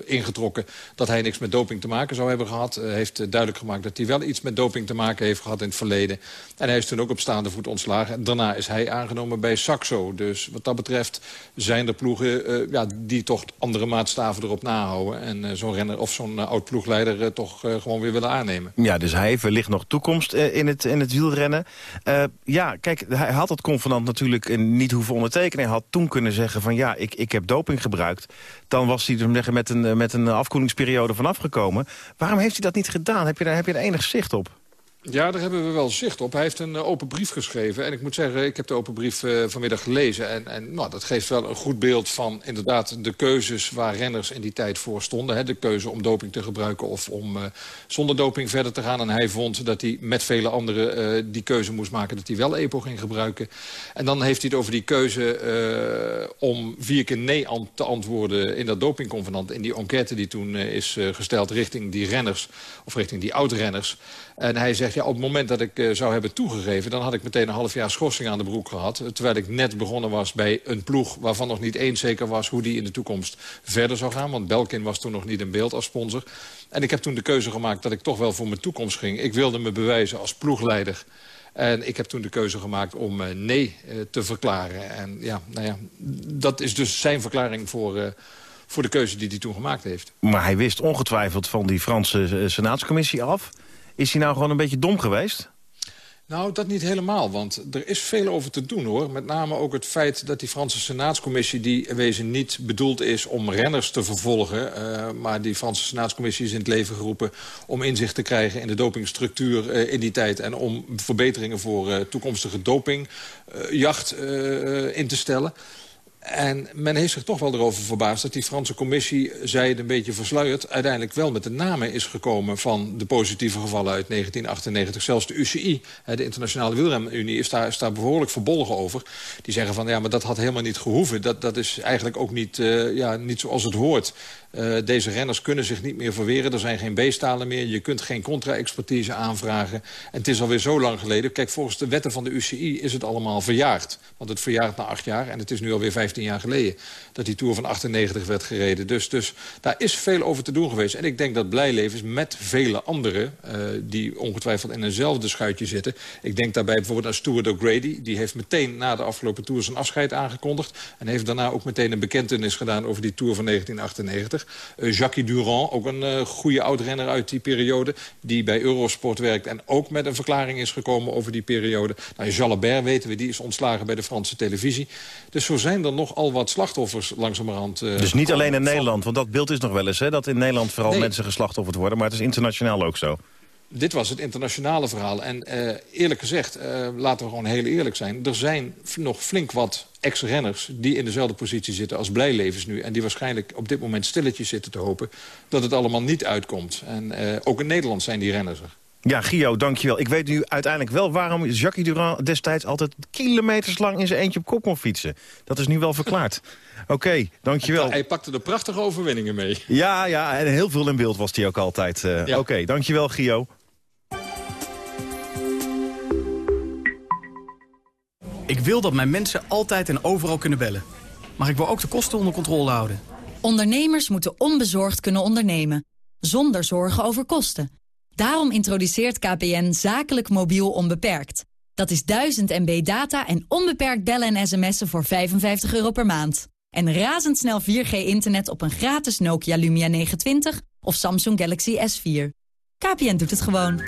ingetrokken... dat hij niks met doping te maken zou hebben gehad. heeft duidelijk gemaakt dat hij wel iets met doping te maken heeft gehad in het verleden. En hij is toen ook op staande voet ontslagen. En daarna is hij aangenomen bij Saxo. Dus wat dat betreft zijn er ploegen uh, ja, die toch andere maatstaven erop nahouden. En uh, zo'n renner of zo'n uh, oud ploegleider toch gewoon weer willen aannemen. Ja, dus hij heeft wellicht nog toekomst in, het, in het wielrennen. ja, kijk, hij had het convenant natuurlijk niet hoeven ondertekenen. Hij had toen kunnen zeggen van ja, ik, ik heb doping gebruikt. Dan was hij er met een, met een afkoelingsperiode vanaf gekomen. Waarom heeft hij dat niet gedaan? Heb je daar, heb je er enig zicht op? Ja, daar hebben we wel zicht op. Hij heeft een uh, open brief geschreven. En ik moet zeggen, ik heb de open brief uh, vanmiddag gelezen. En, en nou, dat geeft wel een goed beeld van inderdaad de keuzes waar renners in die tijd voor stonden. Hè. De keuze om doping te gebruiken of om uh, zonder doping verder te gaan. En hij vond dat hij met vele anderen die keuze moest maken dat hij wel EPO ging gebruiken. En dan heeft hij het over die keuze om vier keer nee te antwoorden in dat dopingconvenant. In die enquête die toen is gesteld richting die renners, of richting die oud-renners. En hij zegt, ja, op het moment dat ik uh, zou hebben toegegeven... dan had ik meteen een half jaar schorsing aan de broek gehad. Terwijl ik net begonnen was bij een ploeg... waarvan nog niet eens zeker was hoe die in de toekomst verder zou gaan. Want Belkin was toen nog niet in beeld als sponsor. En ik heb toen de keuze gemaakt dat ik toch wel voor mijn toekomst ging. Ik wilde me bewijzen als ploegleider. En ik heb toen de keuze gemaakt om uh, nee uh, te verklaren. En ja, nou ja, dat is dus zijn verklaring voor voor de keuze die hij toen gemaakt heeft. Maar hij wist ongetwijfeld van die Franse Senaatscommissie af. Is hij nou gewoon een beetje dom geweest? Nou, dat niet helemaal, want er is veel over te doen, hoor. Met name ook het feit dat die Franse Senaatscommissie... die wezen niet bedoeld is om renners te vervolgen... Uh, maar die Franse Senaatscommissie is in het leven geroepen... om inzicht te krijgen in de dopingstructuur uh, in die tijd... en om verbeteringen voor uh, toekomstige dopingjacht in te stellen... En men heeft zich toch wel erover verbaasd dat die Franse commissie, zij het een beetje versluierd, uiteindelijk wel met de namen is gekomen van de positieve gevallen uit 1998. Zelfs de UCI, de Internationale Wielrenunie, is daar, is daar behoorlijk verbolgen over. Die zeggen van, ja, maar dat had helemaal niet gehoeven. Dat, dat is eigenlijk ook niet, uh, ja, niet zoals het hoort. Uh, deze renners kunnen zich niet meer verweren. Er zijn geen beestalen meer. Je kunt geen contra-expertise aanvragen. En het is alweer zo lang geleden. Kijk, volgens de wetten van de UCI is het allemaal verjaard. Want het verjaart na acht jaar. En het is nu alweer 15 jaar geleden dat die Tour van 98 werd gereden. Dus, dus daar is veel over te doen geweest. En ik denk dat Blijlevens met vele anderen... Uh, die ongetwijfeld in eenzelfde schuitje zitten... ik denk daarbij bijvoorbeeld aan Stuart O'Grady. Die heeft meteen na de afgelopen Tour zijn afscheid aangekondigd. En heeft daarna ook meteen een bekentenis gedaan over die Tour van 1998. Uh, Jackie Durand, ook een uh, goede oud-renner uit die periode... die bij Eurosport werkt en ook met een verklaring is gekomen over die periode. Nou, Jalabert weten we, die is ontslagen bij de Franse televisie. Dus zo zijn er nogal wat slachtoffers langzamerhand. Uh, dus niet alleen in Nederland, want dat beeld is nog wel eens... Hè, dat in Nederland vooral nee. mensen geslachtofferd worden... maar het is internationaal ook zo. Dit was het internationale verhaal. En uh, eerlijk gezegd, uh, laten we gewoon heel eerlijk zijn... er zijn nog flink wat ex-renners die in dezelfde positie zitten als Blijlevens nu... en die waarschijnlijk op dit moment stilletjes zitten te hopen... dat het allemaal niet uitkomt. En uh, ook in Nederland zijn die renners er. Ja, Gio, dankjewel. Ik weet nu uiteindelijk wel waarom Jacques Durand destijds altijd kilometers lang in zijn eentje op kop kon fietsen. Dat is nu wel verklaard. Oké, okay, dankjewel. Hij pakte de prachtige overwinningen mee. Ja, ja, en heel veel in beeld was hij ook altijd. Uh, ja. Oké, okay, dankjewel Gio. Ik wil dat mijn mensen altijd en overal kunnen bellen. Maar ik wil ook de kosten onder controle houden. Ondernemers moeten onbezorgd kunnen ondernemen. Zonder zorgen over kosten. Daarom introduceert KPN zakelijk mobiel onbeperkt. Dat is 1000 MB data en onbeperkt bellen en sms'en voor 55 euro per maand. En razendsnel 4G-internet op een gratis Nokia Lumia 920 of Samsung Galaxy S4. KPN doet het gewoon.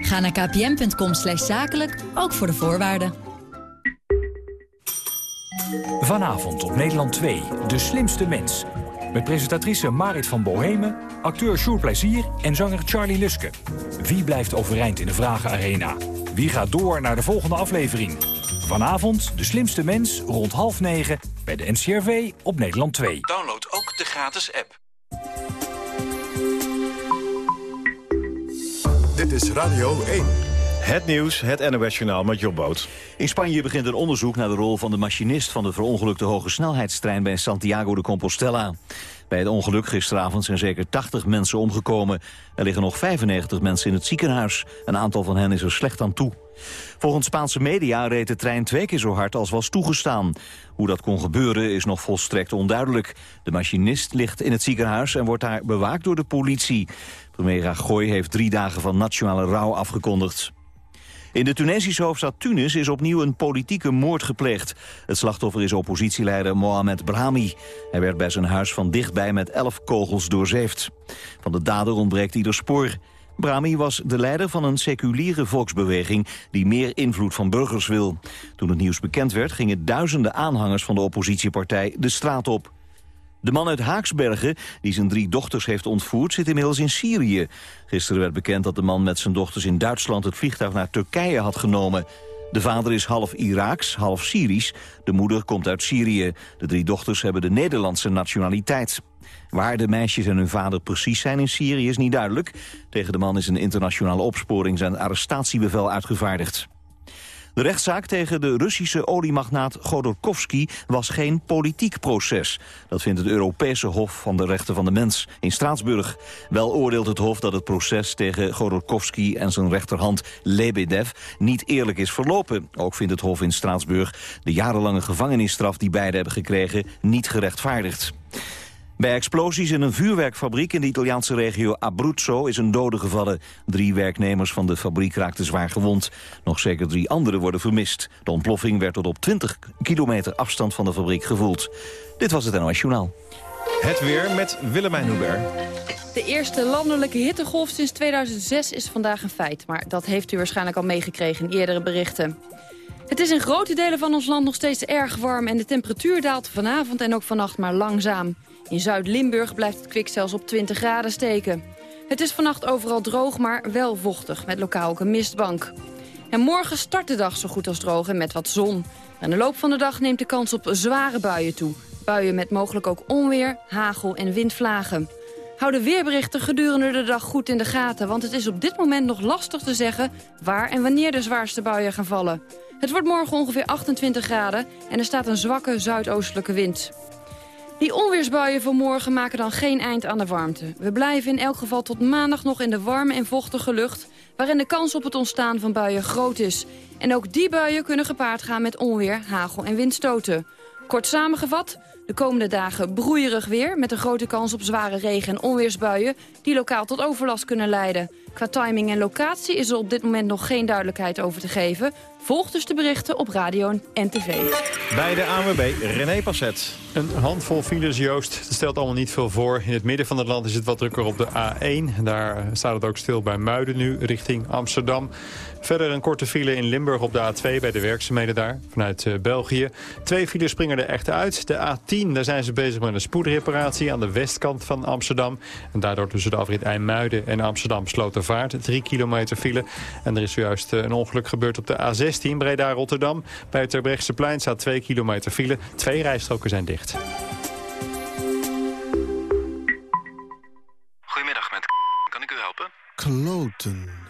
Ga naar kpn.com zakelijk, ook voor de voorwaarden. Vanavond op Nederland 2, De Slimste Mens. Met presentatrice Marit van Bohemen, acteur Sjoerd Plezier en zanger Charlie Luske. Wie blijft overeind in de Vragenarena? Wie gaat door naar de volgende aflevering? Vanavond De Slimste Mens rond half negen bij de NCRV op Nederland 2. Download ook de gratis app. Dit is Radio 1. Het nieuws, het NOS Journaal met Jobboot. In Spanje begint een onderzoek naar de rol van de machinist... van de verongelukte hoge snelheidstrein bij Santiago de Compostela. Bij het ongeluk gisteravond zijn zeker 80 mensen omgekomen. Er liggen nog 95 mensen in het ziekenhuis. Een aantal van hen is er slecht aan toe. Volgens Spaanse media reed de trein twee keer zo hard als was toegestaan. Hoe dat kon gebeuren is nog volstrekt onduidelijk. De machinist ligt in het ziekenhuis en wordt daar bewaakt door de politie. Premier Rajoy heeft drie dagen van nationale rouw afgekondigd. In de Tunesische hoofdstad Tunis is opnieuw een politieke moord gepleegd. Het slachtoffer is oppositieleider Mohamed Brahmi. Hij werd bij zijn huis van dichtbij met elf kogels doorzeefd. Van de dader ontbreekt ieder spoor. Brahmi was de leider van een seculiere volksbeweging die meer invloed van burgers wil. Toen het nieuws bekend werd gingen duizenden aanhangers van de oppositiepartij de straat op. De man uit Haaksbergen, die zijn drie dochters heeft ontvoerd, zit inmiddels in Syrië. Gisteren werd bekend dat de man met zijn dochters in Duitsland het vliegtuig naar Turkije had genomen. De vader is half Iraaks, half Syrisch. De moeder komt uit Syrië. De drie dochters hebben de Nederlandse nationaliteit. Waar de meisjes en hun vader precies zijn in Syrië is niet duidelijk. Tegen de man is een internationale opsporings- en arrestatiebevel uitgevaardigd. De rechtszaak tegen de Russische oliemagnaat Godorkovsky was geen politiek proces. Dat vindt het Europese Hof van de Rechten van de Mens in Straatsburg. Wel oordeelt het Hof dat het proces tegen Godorkovsky en zijn rechterhand Lebedev niet eerlijk is verlopen. Ook vindt het Hof in Straatsburg de jarenlange gevangenisstraf die beide hebben gekregen niet gerechtvaardigd. Bij explosies in een vuurwerkfabriek in de Italiaanse regio Abruzzo is een dode gevallen. Drie werknemers van de fabriek raakten zwaar gewond. Nog zeker drie anderen worden vermist. De ontploffing werd tot op 20 kilometer afstand van de fabriek gevoeld. Dit was het NOS Journaal. Het weer met Willemijn Hubert. De eerste landelijke hittegolf sinds 2006 is vandaag een feit. Maar dat heeft u waarschijnlijk al meegekregen in eerdere berichten. Het is in grote delen van ons land nog steeds erg warm... en de temperatuur daalt vanavond en ook vannacht maar langzaam. In Zuid-Limburg blijft het kwik zelfs op 20 graden steken. Het is vannacht overal droog, maar wel vochtig, met lokaal ook een mistbank. En morgen start de dag zo goed als droog en met wat zon. In de loop van de dag neemt de kans op zware buien toe. Buien met mogelijk ook onweer, hagel en windvlagen. Hou de weerberichten gedurende de dag goed in de gaten... want het is op dit moment nog lastig te zeggen waar en wanneer de zwaarste buien gaan vallen. Het wordt morgen ongeveer 28 graden en er staat een zwakke zuidoostelijke wind. Die onweersbuien van morgen maken dan geen eind aan de warmte. We blijven in elk geval tot maandag nog in de warme en vochtige lucht... waarin de kans op het ontstaan van buien groot is. En ook die buien kunnen gepaard gaan met onweer, hagel en windstoten. Kort samengevat, de komende dagen broeierig weer... met een grote kans op zware regen- en onweersbuien... die lokaal tot overlast kunnen leiden. Qua timing en locatie is er op dit moment nog geen duidelijkheid over te geven. Volg dus de berichten op radio en tv. Bij de ANWB, René Passet. Een handvol files, Joost. Het stelt allemaal niet veel voor. In het midden van het land is het wat drukker op de A1. Daar staat het ook stil bij Muiden nu, richting Amsterdam. Verder een korte file in Limburg op de A2 bij de werkzaamheden daar, vanuit uh, België. Twee files springen er echt uit. De A10, daar zijn ze bezig met een spoedreparatie aan de westkant van Amsterdam. En daardoor tussen de afrit IJmuiden en Amsterdam sloten Slotervaart. 3 kilometer file. En er is zojuist een ongeluk gebeurd op de A16 Breda-Rotterdam. Bij het Terbrechtseplein staat 2 kilometer file. Twee rijstroken zijn dicht. Goedemiddag, met kan ik u helpen? Kloten.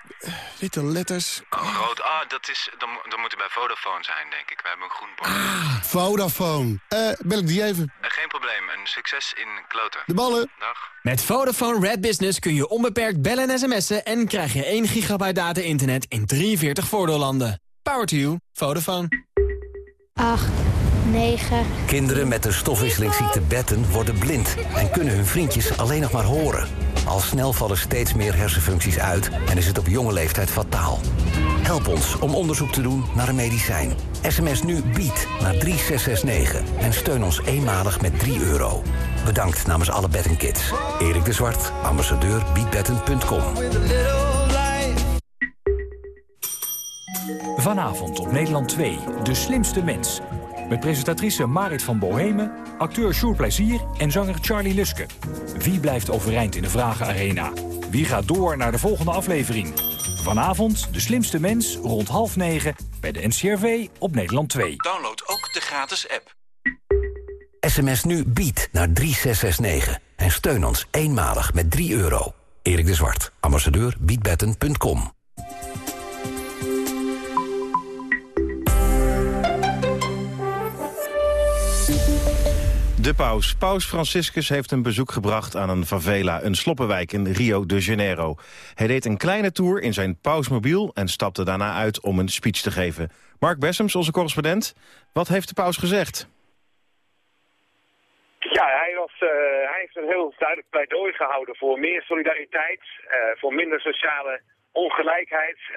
witte letters. Oh, rood. Ah, dat, is, dan, dan moet u bij Vodafone zijn, denk ik. Wij hebben een groen bord. Ah, Vodafone. Eh, bel ik die even. Eh, geen probleem. Een succes in kloten. De ballen. Dag. Met Vodafone Red Business kun je onbeperkt bellen en sms'en... en krijg je 1 gigabyte data-internet in 43 voordeellanden. Power to you. Vodafone. 8, 9. Kinderen met de stofwisselingsziekte Betten worden blind en kunnen hun vriendjes alleen nog maar horen. Al snel vallen steeds meer hersenfuncties uit en is het op jonge leeftijd fataal. Help ons om onderzoek te doen naar een medicijn. SMS nu BIED naar 3669 en steun ons eenmalig met 3 euro. Bedankt namens alle Betten Kids. Erik de Zwart, ambassadeur biedbetten.com. Vanavond op Nederland 2, De Slimste Mens. Met presentatrice Marit van Bohemen, acteur Sjoerd Plezier en zanger Charlie Luske. Wie blijft overeind in de Vragenarena? Wie gaat door naar de volgende aflevering? Vanavond De Slimste Mens rond half negen bij de NCRV op Nederland 2. Download ook de gratis app. SMS nu BIED naar 3669 en steun ons eenmalig met 3 euro. Erik de Zwart, ambassadeur biedbetten.com. De paus. Paus Franciscus heeft een bezoek gebracht aan een favela, een sloppenwijk in Rio de Janeiro. Hij deed een kleine tour in zijn pausmobiel en stapte daarna uit om een speech te geven. Mark Bessems, onze correspondent, wat heeft de paus gezegd? Ja, hij, was, eh, hij heeft een heel duidelijk pleidooi gehouden voor meer solidariteit, eh, voor minder sociale ongelijkheid. Eh,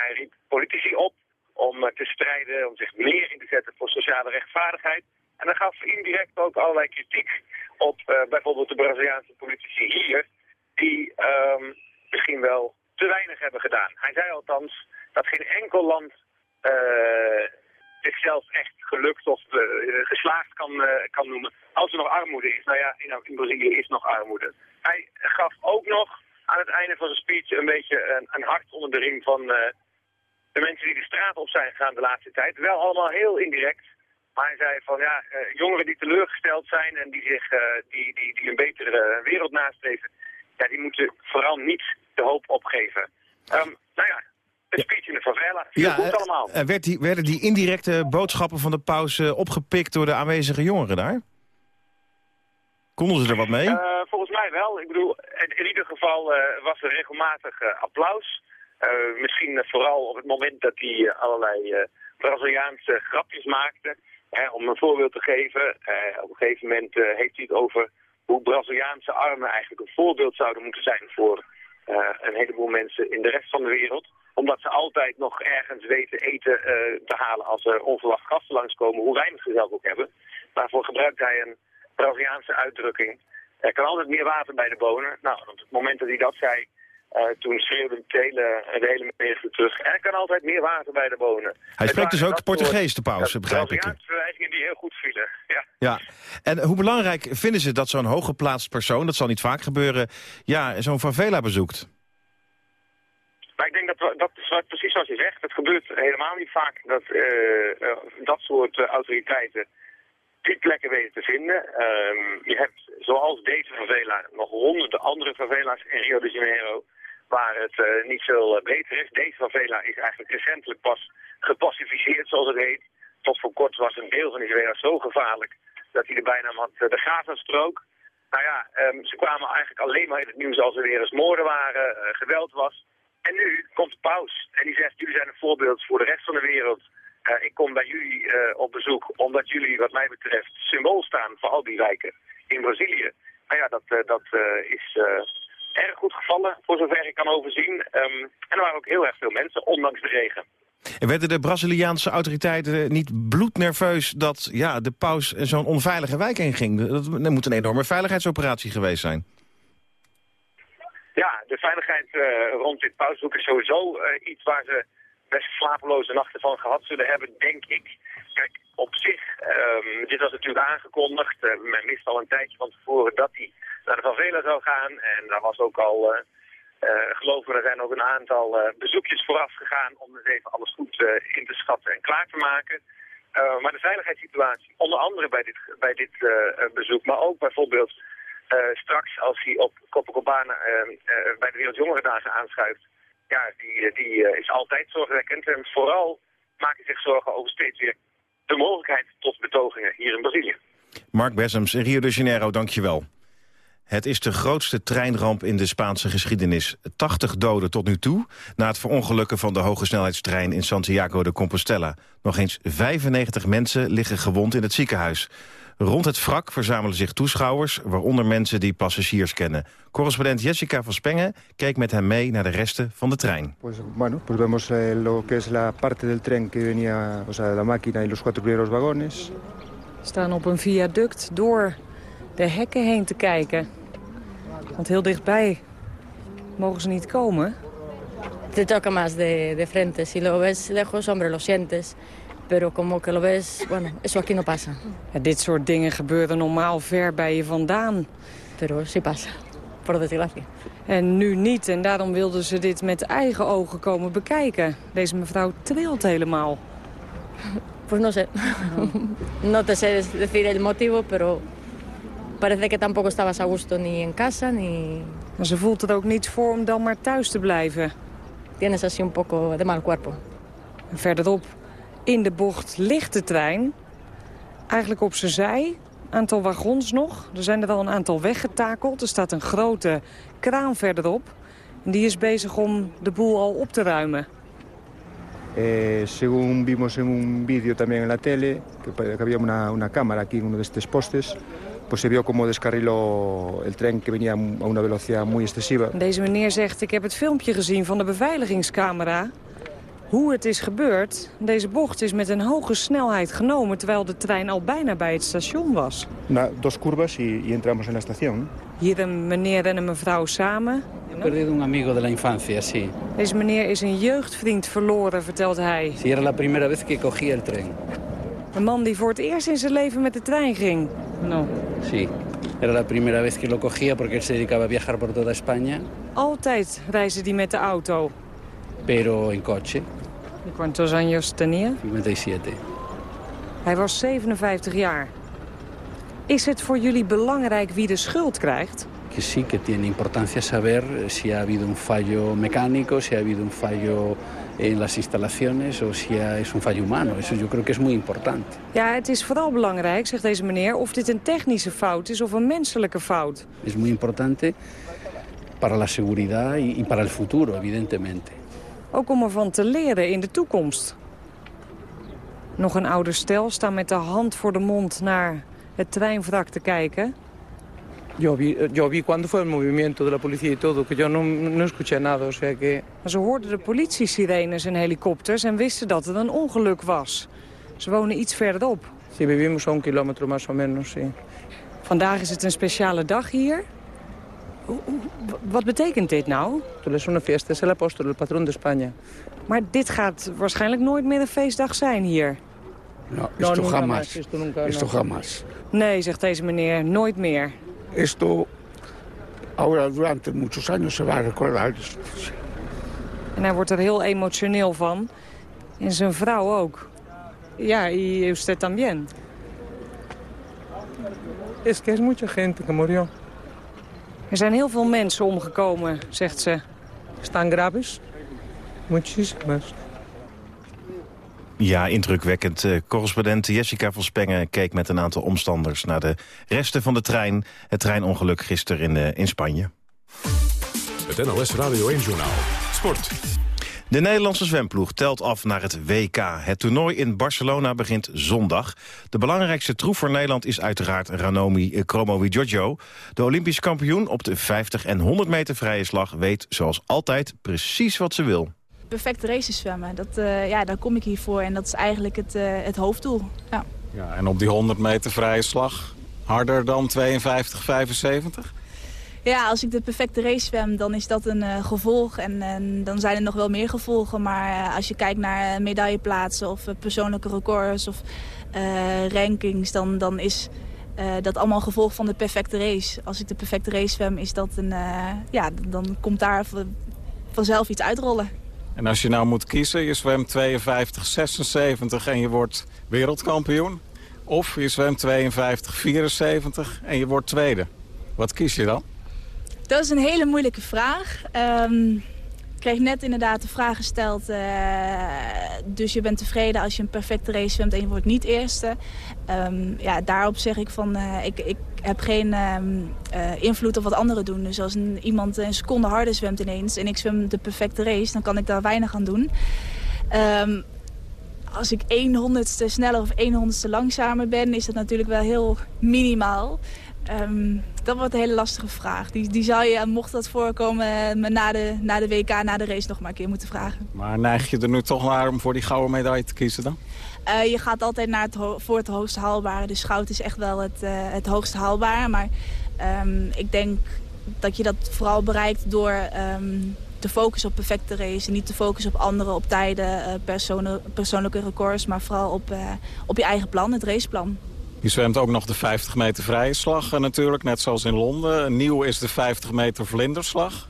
hij riep politici op om te strijden, om zich meer in te zetten voor sociale rechtvaardigheid. En hij gaf indirect ook allerlei kritiek op eh, bijvoorbeeld de Braziliaanse politici hier, die ehm, misschien wel te weinig hebben gedaan. Hij zei althans dat geen enkel land eh, zichzelf echt gelukt of eh, geslaagd kan, kan noemen als er nog armoede is. Nou ja, in, in Brazilië is nog armoede. Hij gaf ook nog aan het einde van zijn speech een beetje een, een hart onder de riem van de mensen die de straat op zijn gegaan de laatste tijd. Wel allemaal heel indirect. Maar hij zei van ja, eh, jongeren die teleurgesteld zijn en die, zich, eh, die, die, die een betere wereld nastreven, ja, die moeten vooral niet de hoop opgeven. Ehm, nou ja, een speech in de favela. Viel goed eh, allemaal. werd die, werden die indirecte boodschappen van de paus opgepikt door de aanwezige jongeren daar? Konden ze er wat mee? Volgens mij wel. Ik bedoel, in, in ieder geval was er regelmatig applaus. Misschien vooral op het moment dat hij allerlei Braziliaanse grapjes maakte. Om een voorbeeld te geven. Eh, op een gegeven moment eh, heeft hij het over hoe Braziliaanse armen eigenlijk een voorbeeld zouden moeten zijn voor eh, een heleboel mensen in de rest van de wereld. Omdat ze altijd nog ergens weten eten eh, te halen als er onverwacht gasten langskomen, hoe weinig ze zelf ook hebben. Daarvoor gebruikt hij een Braziliaanse uitdrukking. Er kan altijd meer water bij de bonen. Nou, op het moment dat hij dat zei, toen schreeuwde het hele, de hele menigte terug. Er kan altijd meer water bij de bonen. Hij spreekt dus ook Portugees, de paus, Ja, begrijp ik. Verwijzingen die heel goed vielen. Ja. Ja. En hoe belangrijk vinden ze dat zo'n hooggeplaatst persoon, dat zal niet vaak gebeuren, ja, zo'n favela bezoekt? Maar ik denk dat dat is wat- precies zoals je zegt. Het gebeurt helemaal niet vaak dat eh, eh, dat soort eh, autoriteiten die plekken weten te vinden. Ehm, je hebt zoals deze favela nog honderden andere favela's in Rio de Janeiro waar het eh, niet veel eh, beter is. Deze favela is eigenlijk recentelijk pas gepacificeerd, zoals het heet. Tot voor kort was een deel van die favela zo gevaarlijk dat hij de bijnaam had eh, de Gazastrook. Nou ja, ehm, ze kwamen eigenlijk alleen maar in het nieuws als er weer eens moorden waren, geweld was. En nu komt paus en die zegt, jullie zijn een voorbeeld voor de rest van de wereld. Ik kom bij jullie op bezoek omdat jullie wat mij betreft symbool staan voor al die wijken in Brazilië. Nou ja, dat, dat is erg goed gevallen, voor zover ik kan overzien. Ehm, en er waren ook heel erg veel mensen, ondanks de regen. En werden de Braziliaanse autoriteiten niet bloednerveus... dat ja, de paus zo'n onveilige wijk inging? Dat, dat moet een enorme veiligheidsoperatie geweest zijn. Ja, de veiligheid uh, rond dit pausbezoek is sowieso uh, iets waar ze best slapeloze nachten van gehad zullen hebben, denk ik. Kijk, op zich, um, dit was natuurlijk aangekondigd. Uh, men wist al een tijdje van tevoren dat hij naar de favela zou gaan. En daar was ook al, geloof me, er zijn ook een aantal bezoekjes vooraf gegaan om eens even alles goed in te schatten en klaar te maken. maar de veiligheidssituatie, onder andere bij dit, bij dit bezoek, maar ook bijvoorbeeld uh, straks als hij op Copacabana uh, uh, bij de Wereldjongerendagen aanschuift, ja, die, die is altijd zorgwekkend. En vooral hij zich zorgen over steeds weer de mogelijkheid tot betogingen hier in Brazilië. Mark Bessems, Rio de Janeiro, dankjewel. Het is de grootste treinramp in de Spaanse geschiedenis. 80 doden tot nu toe, na het verongelukken van de hogesnelheidstrein in Santiago de Compostela. Nog eens 95 mensen liggen gewond in het ziekenhuis. Rond het wrak verzamelen zich toeschouwers, waaronder mensen die passagiers kennen. Correspondent Jessica van Spengen keek met hem mee naar de resten van de trein. Pues, bueno, pues vemos eh, lo que es la parte del tren que venía, o sea, la máquina y los cuatro primeros vagones. We staan op een viaduct door de hekken heen te kijken. Want heel dichtbij mogen ze niet komen. Te toca más de, de frente. Si lo ves lejos, hombre, lo sientes. Pero como que lo ves, bueno, eso aquí no pasa. Ja, dit soort dingen gebeuren normaal ver bij je vandaan. Pero sí pasa, por desgracia. En nu niet, en daarom wilden ze dit met eigen ogen komen bekijken. Deze mevrouw trilt helemaal. Pues no sé. no te sé decir el motivo, pero parece que tampoco estabas a gusto ni en casa, ni... Maar ze voelt er ook niets voor om dan maar thuis te blijven. Tienes así un poco de mal cuerpo. En verderop in de bocht ligt de trein. Eigenlijk op zijn zij. Aantal wagons nog. Er zijn er wel een aantal weggetakeld. Er staat een grote kraan verderop. En die is bezig om de boel al op te ruimen. Eh, según vimos en un vídeo también en la tele, que, que había una, una cámara aquí en uno de estos postes, pues se vio como descarriló el tren que venía a una velocidad muy excesiva. Deze meneer zegt, ik heb het filmpje gezien van de beveiligingscamera hoe het is gebeurd. Deze bocht is met een hoge snelheid genomen... terwijl de trein al bijna bij het station was. Na dos curvas y, y entramos en la estación. Hier een meneer en een mevrouw samen. He perdido un amigo de la infancia, sí. Deze meneer is een jeugdvriend verloren, vertelt hij. Sí, era la primera vez que cogía el tren. Een man die voor het eerst in zijn leven met de trein ging. No, sí. Era la primera vez que lo cogía porque él se dedicaba a viajar por toda España. Altijd reisde hij met de auto. Pero en coche. ¿Y cuántos años tenía? 57. Hij was 57 jaar. Is het voor jullie belangrijk wie de schuld krijgt? Que sí, que tiene importancia saber si ha habido un fallo mecánico, si ha habido un fallo en las instalaciones o si es un fallo humano. Eso yo creo que es muy importante. Ja, het is vooral belangrijk, zegt deze meneer, of dit een technische fout is of een menselijke fout. Es muy importante para la seguridad y, y para el futuro, evidentemente. Ook om ervan te leren in de toekomst. Nog een ouder stel staan met de hand voor de mond naar het treinwrak te kijken. Yo vi, yo vi cuando fue el movimiento de la policía y todo, que yo no, no escuché nada, o sea que... Maar ze hoorden de politiesirenes en helikopters en wisten dat het een ongeluk was. Ze wonen iets verderop. Sí, vivimos a un kilómetro más o menos, sí. Vandaag is het een speciale dag hier. Wat betekent dit nou? Es una fiesta, es el apóstol, el patrón de España. Maar dit gaat waarschijnlijk nooit meer een feestdag zijn hier. No, No, esto nunca jamás. más, esto nunca, esto no. jamás. Nee, zegt deze meneer, nooit meer. Esto ahora durante muchos años se va a recordar. En hij wordt er heel emotioneel van. En zijn vrouw ook. Ja, y usted también. Es que es mucha gente que murió. Er zijn heel veel mensen omgekomen, zegt ze. Están graves. Muchísimas. Ja, indrukwekkend. Eh, correspondent Jessica van Spengen keek met een aantal omstanders... naar de resten van de trein. Het treinongeluk gisteren in, eh, in Spanje. Het NLS Radio 1-journaal. Sport. De Nederlandse zwemploeg telt af naar het WK. Het toernooi in Barcelona begint zondag. De belangrijkste troef voor Nederland is uiteraard Ranomi Kromowidjojo. De Olympisch kampioen op de 50 en 100 meter vrije slag weet zoals altijd precies wat ze wil. Perfecte races zwemmen, dat, uh, ja, daar kom ik hier voor en dat is eigenlijk het, uh, het hoofddoel. Ja. Ja, en op die 100 meter vrije slag harder dan 52, 75? Ja, als ik de perfecte race zwem, dan is dat een uh, gevolg. En, en, dan zijn er nog wel meer gevolgen. Maar uh, als je kijkt naar medailleplaatsen of persoonlijke records of rankings... dan, dan is dat allemaal gevolg van de perfecte race. Als ik de perfecte race zwem, is dat een, ja, dan komt daar vanzelf iets uitrollen. En als je nou moet kiezen, je zwemt 52, 76 en je wordt wereldkampioen... of je zwemt 52, 74 en je wordt tweede. Wat kies je dan? Dat is een hele moeilijke vraag. Um, ik kreeg net inderdaad de vraag gesteld. Uh, dus je bent tevreden als je een perfecte race zwemt en je wordt niet eerste. Um, ja, daarop zeg ik van, uh, ik, ik heb geen um, uh, invloed op wat anderen doen. Dus als iemand een seconde harder zwemt ineens en ik zwem de perfecte race, dan kan ik daar weinig aan doen. als ik 1 honderdste sneller of 1 honderdste langzamer ben, is dat natuurlijk wel heel minimaal. Um, dat wordt een hele lastige vraag. Die, die zou je, mocht dat voorkomen, me na de, na de WK, na de race nog maar een keer moeten vragen. Maar neig je er nu toch naar om voor die gouden medaille te kiezen dan? Uh, je gaat altijd naar het voor het hoogste haalbare. Dus goud is echt wel het, uh, het hoogste haalbare. Maar um, ik denk dat je dat vooral bereikt door um, te focussen op perfecte race. Niet te focussen op anderen, op tijden, uh, persoon persoonlijke records. Maar vooral op, op je eigen plan, het raceplan. Je zwemt ook nog de 50 meter vrije slag natuurlijk, net zoals in Londen. Nieuw is de 50 meter vlinderslag.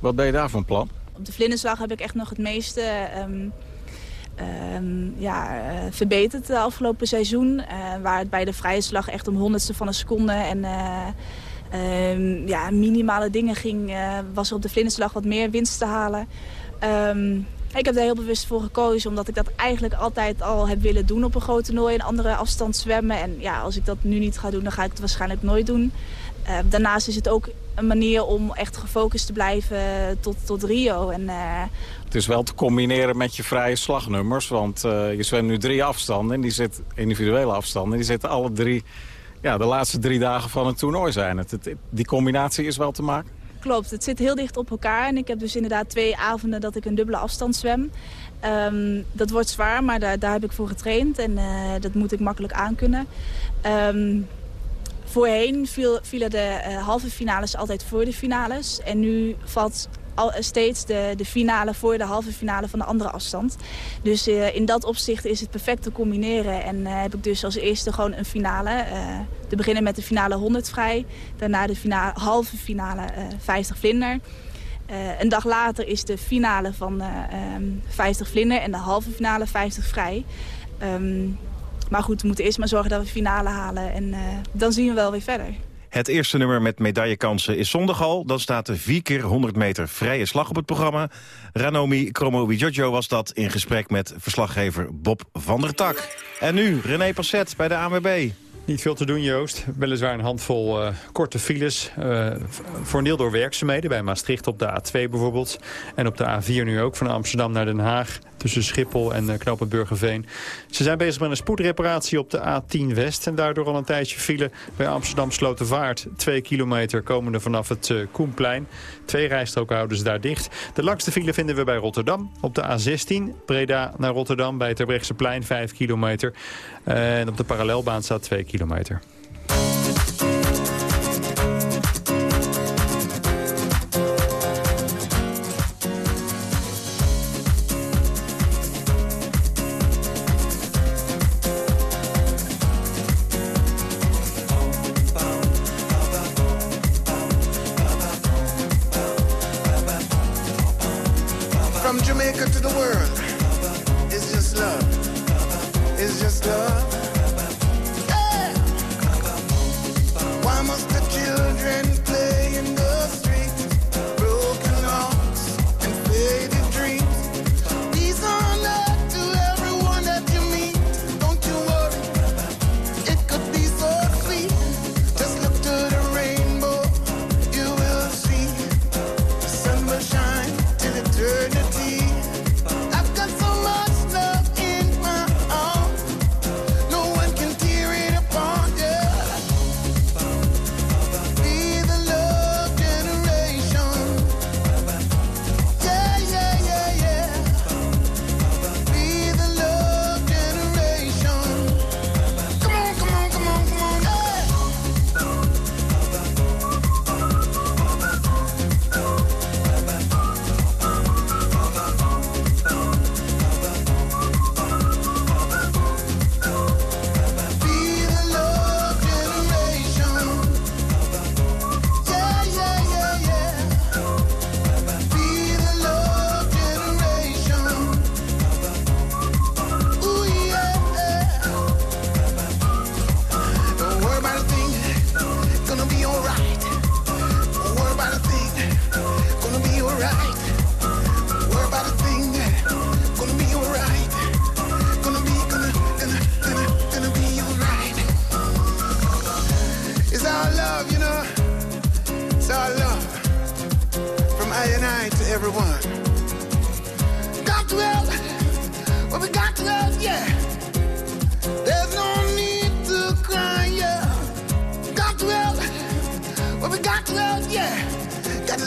Wat ben je daar van plan? Op de vlinderslag heb ik echt nog het meeste um, um, ja, uh, verbeterd de afgelopen seizoen. Uh, waar het bij de vrije slag echt om honderdste van een seconde en um, ja, minimale dingen ging... was er op de vlinderslag wat meer winst te halen. Ik heb daar heel bewust voor gekozen, omdat ik dat eigenlijk altijd al heb willen doen op een groot toernooi. Een andere afstand zwemmen. En ja, als ik dat nu niet ga doen, dan ga ik het waarschijnlijk nooit doen. Uh, daarnaast is het ook een manier om echt gefocust te blijven tot, tot Rio. En, uh... Het is wel te combineren met je vrije slagnummers. Want uh, je zwemt nu drie afstanden, en die zit, individuele afstanden. Die zitten alle drie, ja, de laatste drie dagen van het toernooi zijn het die combinatie is wel te maken? Klopt, het zit heel dicht op elkaar. En ik heb dus inderdaad twee avonden dat ik een dubbele afstand zwem. Um, dat wordt zwaar, maar daar, daar heb ik voor getraind. En uh, dat moet ik makkelijk aankunnen. Um, voorheen viel, vielen de uh, halve finales altijd voor de finales. En nu valt al, steeds de, de finale voor de halve finale van de andere afstand. Dus uh, in dat opzicht is het perfect te combineren. En uh, heb ik dus als eerste gewoon een finale. Te beginnen met de finale 100 vrij. Daarna de finale, halve finale 50 vlinder. een dag later is de finale van um, 50 vlinder en de halve finale 50 vrij. Um, maar goed, we moeten eerst maar zorgen dat we finale halen. En dan zien we wel weer verder. Het eerste nummer met medaillekansen is zondag al. Dan staat de 4 keer 100 meter vrije slag op het programma. Ranomi Kromowidjojo was dat in gesprek met verslaggever Bob van der Tak. En nu René Passet bij de ANWB. Niet veel te doen, Joost. Weliswaar een handvol uh, korte files. Uh, voor een deel door werkzaamheden. Bij Maastricht op de A2 bijvoorbeeld. En op de A4 nu ook van Amsterdam naar Den Haag. Tussen Schiphol en uh. Ze zijn bezig met een spoedreparatie op de A10 West. En daardoor al een tijdje file bij Amsterdam Slotenvaart. Twee kilometer komende vanaf het Koenplein. Twee rijstroken houden ze daar dicht. De langste file vinden we bij Rotterdam. Op de A16 Breda naar Rotterdam bij Terbrechtseplein 5 kilometer. En op de parallelbaan staat 2 kilometer. From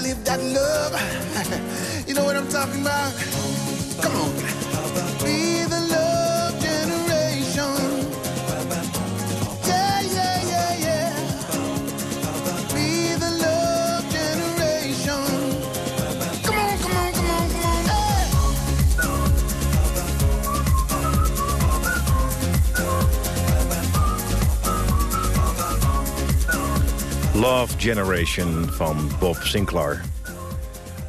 live that love. you know what I'm talking about? Come on. Generation van Bob Sinclair.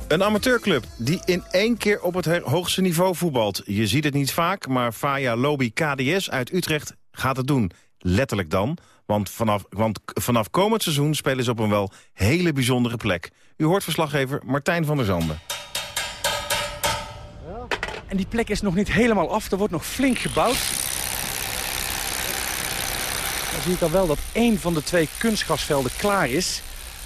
Een amateurclub die in één keer op het hoogste niveau voetbalt. Je ziet het niet vaak, maar Faya Lobby KDS uit Utrecht gaat het doen. Letterlijk dan, want vanaf, want vanaf komend seizoen spelen ze op een wel hele bijzondere plek. U hoort verslaggever Martijn van der Zanden. En die plek is nog niet helemaal af. Er wordt nog flink gebouwd. Dan zie ik al wel dat één van de twee kunstgrasvelden klaar is.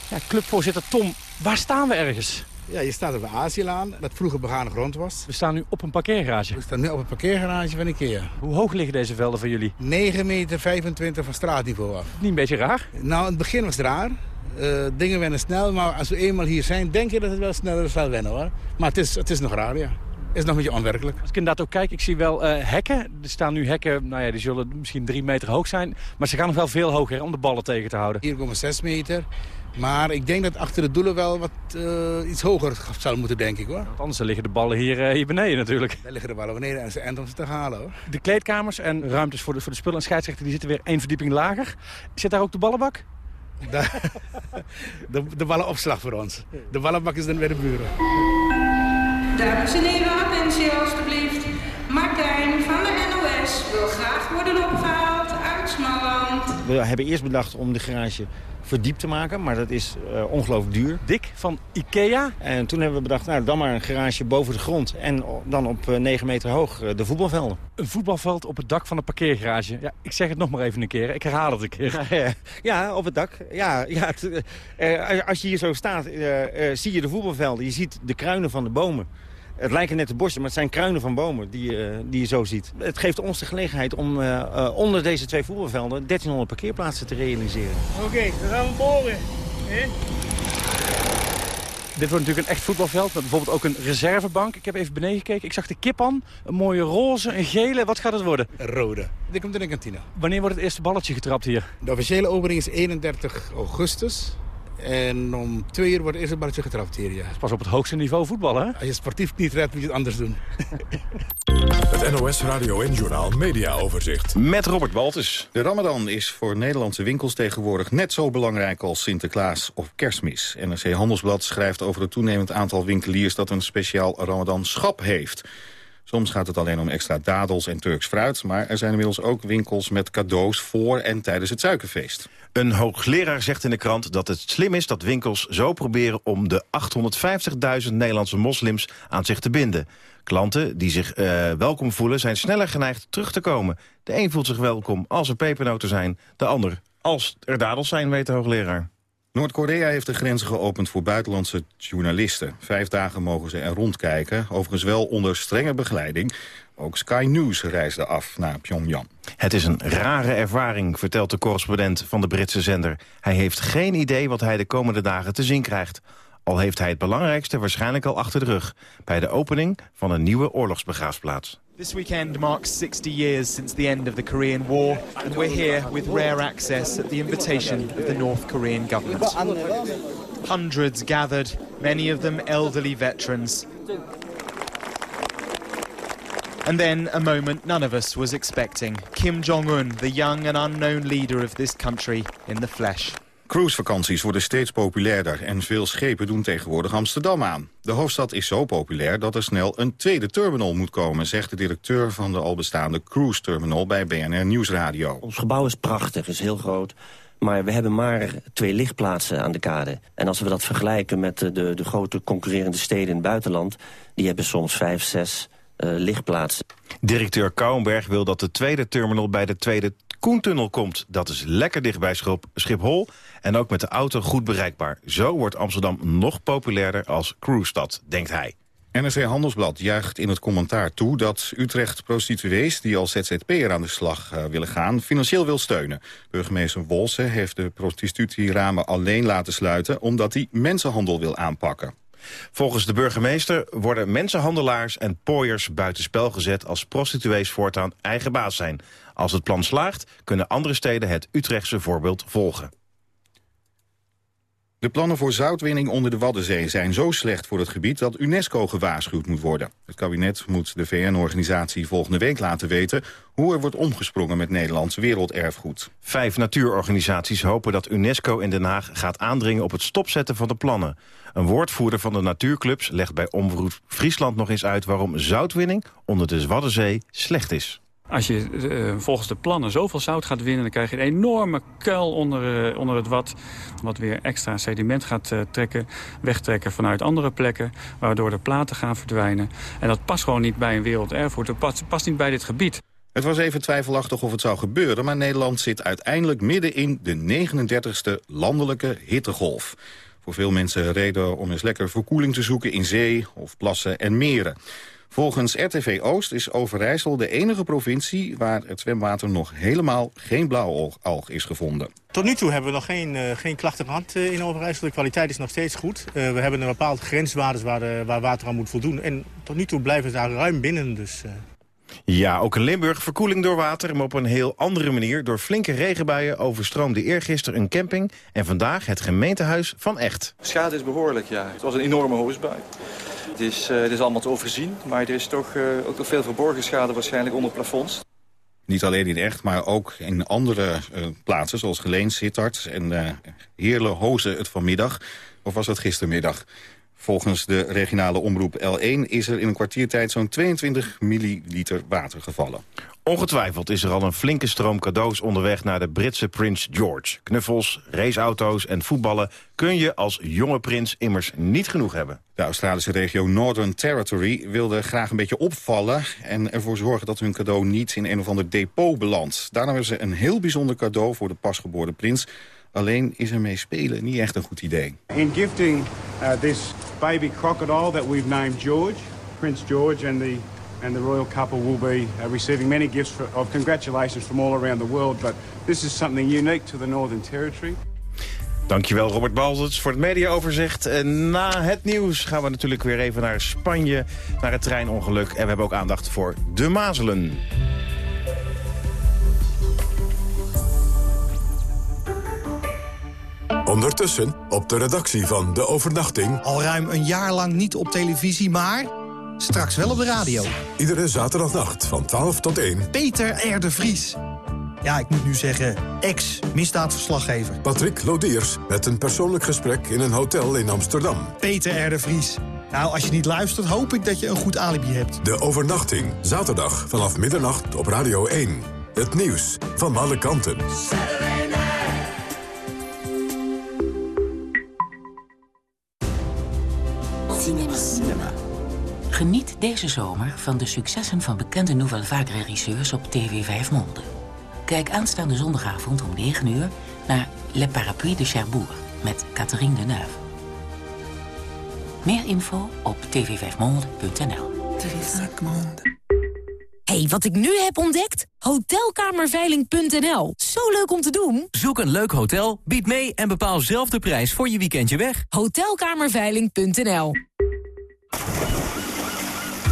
Ja, clubvoorzitter Tom, waar staan we ergens? Ja, je staat op de Aziëlaan, dat vroeger begane grond was. We staan nu op een parkeergarage. We staan nu op een parkeergarage van Ikea. Hoe hoog liggen deze velden van jullie? 9 meter 25 van straatniveau af. Niet een beetje raar? Nou, in het begin was het raar. Eh, dingen wennen snel, maar als we eenmaal hier zijn, denk je dat het wel sneller zal wennen hoor. Maar het is, het is nog raar, ja. Is nog een beetje onwerkelijk. Als ik inderdaad ook kijk, ik zie wel eh, hekken. Er staan nu hekken, nou ja, die zullen misschien drie meter hoog zijn. Maar ze gaan nog wel veel hoger om de ballen tegen te houden. Hier komen 6 meter. Maar ik denk dat achter de doelen wel wat eh, iets hoger zou moeten, denk ik hoor. Want anders liggen de ballen hier, eh, hier beneden natuurlijk. Daar liggen de ballen beneden en ze eind om ze te halen hoor. De kleedkamers en ruimtes voor de, voor de spullen en scheidsrechter die zitten weer één verdieping lager. Zit daar ook de ballenbak? De, de ballenopslag voor ons. De ballenbak is dan bij de buren. Dames en heren, attentie alstublieft. Martijn van de NOS wil graag worden opgehaald We hebben eerst bedacht om de garage verdiept te maken, maar dat is eh, ongelooflijk duur. Dik van Ikea. En toen hebben we bedacht, nou dan maar een garage boven de grond en dan op eh, 9 meter hoog eh, de voetbalvelden. Een voetbalveld op het dak van een parkeergarage. Ja, ik zeg het nog maar even een keer. Ik herhaal het een keer. Ja, ja, op het dak. Ja, ja, het, eh, als je hier zo staat, eh, eh, zie je de voetbalvelden. Je ziet de kruinen van de bomen. Het lijken net de bossen, maar het zijn kruinen van bomen die, eh, die je zo ziet. Het geeft ons de gelegenheid om eh, eh, onder deze twee voetbalvelden 1300 parkeerplaatsen te realiseren. Oké, dan gaan we boren. hè? Dit wordt natuurlijk een echt voetbalveld met bijvoorbeeld ook een reservebank. Ik heb even beneden gekeken. Ik zag de kip aan. Een mooie roze, een gele. Wat gaat het worden? Rode. Dit komt in de kantine. Wanneer wordt het eerste balletje getrapt hier? De officiële opening is 31 augustus. En om twee uur wordt het eerste balletje getrapt hier, ja. Pas op het hoogste niveau voetballen, hè? Als je sportief niet redt, moet je het anders doen. Het NOS Radio en Journaal Media Overzicht. Met Robert Baltus. De Ramadan is voor Nederlandse winkels tegenwoordig net zo belangrijk als Sinterklaas of Kerstmis. NRC Handelsblad schrijft over het toenemend aantal winkeliers dat een speciaal Ramadan-schap heeft. Soms gaat het alleen om extra dadels en Turks fruit, maar er zijn inmiddels ook winkels met cadeaus voor en tijdens het suikerfeest. Een hoogleraar zegt in de krant dat het slim is dat winkels zo proberen om de 850.000 Nederlandse moslims aan zich te binden. Klanten die zich eh, welkom voelen zijn sneller geneigd terug te komen. De een voelt zich welkom als er pepernoten zijn, de ander als er dadels zijn, weet de hoogleraar. Noord-Korea heeft de grenzen geopend voor buitenlandse journalisten. Vijf dagen mogen ze er rondkijken, overigens wel onder strenge begeleiding. Ook Sky News reisde af naar Pyongyang. Het is een rare ervaring, vertelt de correspondent van de Britse zender. Hij heeft geen idee wat hij de komende dagen te zien krijgt. Al heeft hij het belangrijkste waarschijnlijk al achter de rug... bij de opening van een nieuwe oorlogsbegraafplaats. This weekend marks 60 years since the end of the Korean War, and we're here with rare access at the invitation of the North Korean government. Hundreds gathered, many of them elderly veterans. And then a moment none of us was expecting. Kim Jong-un, the young and unknown leader of this country, in the flesh. Cruisevakanties worden steeds populairder en veel schepen doen tegenwoordig Amsterdam aan. De hoofdstad is zo populair dat er snel een tweede terminal moet komen, zegt de directeur van de al bestaande cruise terminal bij BNR Nieuwsradio. Ons gebouw is prachtig, is heel groot. Maar we hebben maar twee lichtplaatsen aan de kade. En als we dat vergelijken met de, de, grote concurrerende steden in het buitenland... die hebben soms vijf, zes uh, lichtplaatsen. Directeur Kouwenberg wil dat de tweede terminal bij de tweede Koentunnel komt. Dat is lekker dicht bij Schiphol en ook met de auto goed bereikbaar. Zo wordt Amsterdam nog populairder als cruise-stad, denkt hij. NRC Handelsblad juicht in het commentaar toe dat Utrecht prostituees die als ZZP'er aan de slag uh, willen gaan financieel wil steunen. Burgemeester Wolse heeft de prostitutieramen alleen laten sluiten omdat hij mensenhandel wil aanpakken. Volgens de burgemeester worden mensenhandelaars en pooiers buitenspel gezet als prostituees voortaan eigen baas zijn. Als het plan slaagt, kunnen andere steden het Utrechtse voorbeeld volgen. De plannen voor zoutwinning onder de Waddenzee zijn zo slecht voor het gebied dat UNESCO gewaarschuwd moet worden. Het kabinet moet de VN-organisatie volgende week laten weten hoe er wordt omgesprongen met Nederlands werelderfgoed. Vijf natuurorganisaties hopen dat UNESCO in Den Haag gaat aandringen op het stopzetten van de plannen. Een woordvoerder van de natuurclubs legt bij Omroep Friesland nog eens uit waarom zoutwinning onder de Waddenzee slecht is. Als je uh, volgens de plannen zoveel zout gaat winnen... dan krijg je een enorme kuil onder, uh, onder het wat... wat weer extra sediment gaat uh, trekken, wegtrekken vanuit andere plekken... waardoor de platen gaan verdwijnen. En dat past gewoon niet bij een werelderfgoed. Dat past, past niet bij dit gebied. Het was even twijfelachtig of het zou gebeuren... maar Nederland zit uiteindelijk midden in de 39e landelijke hittegolf. Voor veel mensen reden om eens lekker verkoeling te zoeken in zee of plassen en meren. Volgens RTV Oost is Overijssel de enige provincie... waar het zwemwater nog helemaal geen blauwalg is gevonden. Tot nu toe hebben we nog geen, uh, geen klachten gehad uh, in Overijssel. De kwaliteit is nog steeds goed. Uh, we hebben een bepaald grenswaardes waar, waar water aan moet voldoen. En tot nu toe blijven we daar ruim binnen. Dus, ja, ook in Limburg verkoeling door water, maar op een heel andere manier. Door flinke regenbuien overstroomde eergisteren een camping... en vandaag het gemeentehuis van Echt. Schade is behoorlijk, ja. Het was een enorme hoosbui. Het is, uh, het is allemaal te overzien, maar er is toch uh, ook nog veel verborgen schade waarschijnlijk onder plafonds. Niet alleen in Echt, maar ook in andere uh, plaatsen zoals Geleen, Sittard en Heerle Hozen het vanmiddag. Of was het gistermiddag? Volgens de regionale omroep L1 is er in een kwartiertijd zo'n 22 milliliter water gevallen. Ongetwijfeld is er al een flinke stroom cadeaus onderweg naar de Britse prins George. Knuffels, raceauto's en voetballen kun je als jonge prins immers niet genoeg hebben. De Australische regio Northern Territory wilde graag een beetje opvallen... en ervoor zorgen dat hun cadeau niet in een of ander depot belandt. Daarom hebben ze een heel bijzonder cadeau voor de pasgeboren prins... Alleen is ermee spelen niet echt een goed idee. In gifting uh, this baby crocodile that we've named George, Prince George and the and the royal couple will be uh, receiving many gifts for, of congratulations from all around the world. But this is something unique to the Northern Territory. Dankjewel Robert Balzers voor het mediaoverzicht. En na het nieuws gaan we natuurlijk weer even naar Spanje, naar het treinongeluk. En we hebben ook aandacht voor de mazelen. Ondertussen op de redactie van De Overnachting... Al ruim een jaar lang niet op televisie, maar straks wel op de radio. Iedere zaterdagnacht van 12 tot 1. Peter R. de Vries. Ja, ik moet nu zeggen, ex-misdaadverslaggever. Patrick Lodiers met een persoonlijk gesprek in een hotel in Amsterdam. Peter R. de Vries. Nou, als je niet luistert, hoop ik dat je een goed alibi hebt. De Overnachting, zaterdag vanaf middernacht op Radio 1. Het nieuws van alle kanten. Geniet deze zomer van de successen van bekende Nouvelle Vague regisseurs op TV 5 Monde. Kijk aanstaande zondagavond om 9 uur naar Le Parapluie de Cherbourg met Catherine Deneuve. Meer info op tv5monde.nl. hey, wat ik nu heb ontdekt? Hotelkamerveiling.nl. Zo leuk om te doen. Zoek een leuk hotel, bied mee en bepaal zelf de prijs voor je weekendje weg. Hotelkamerveiling.nl.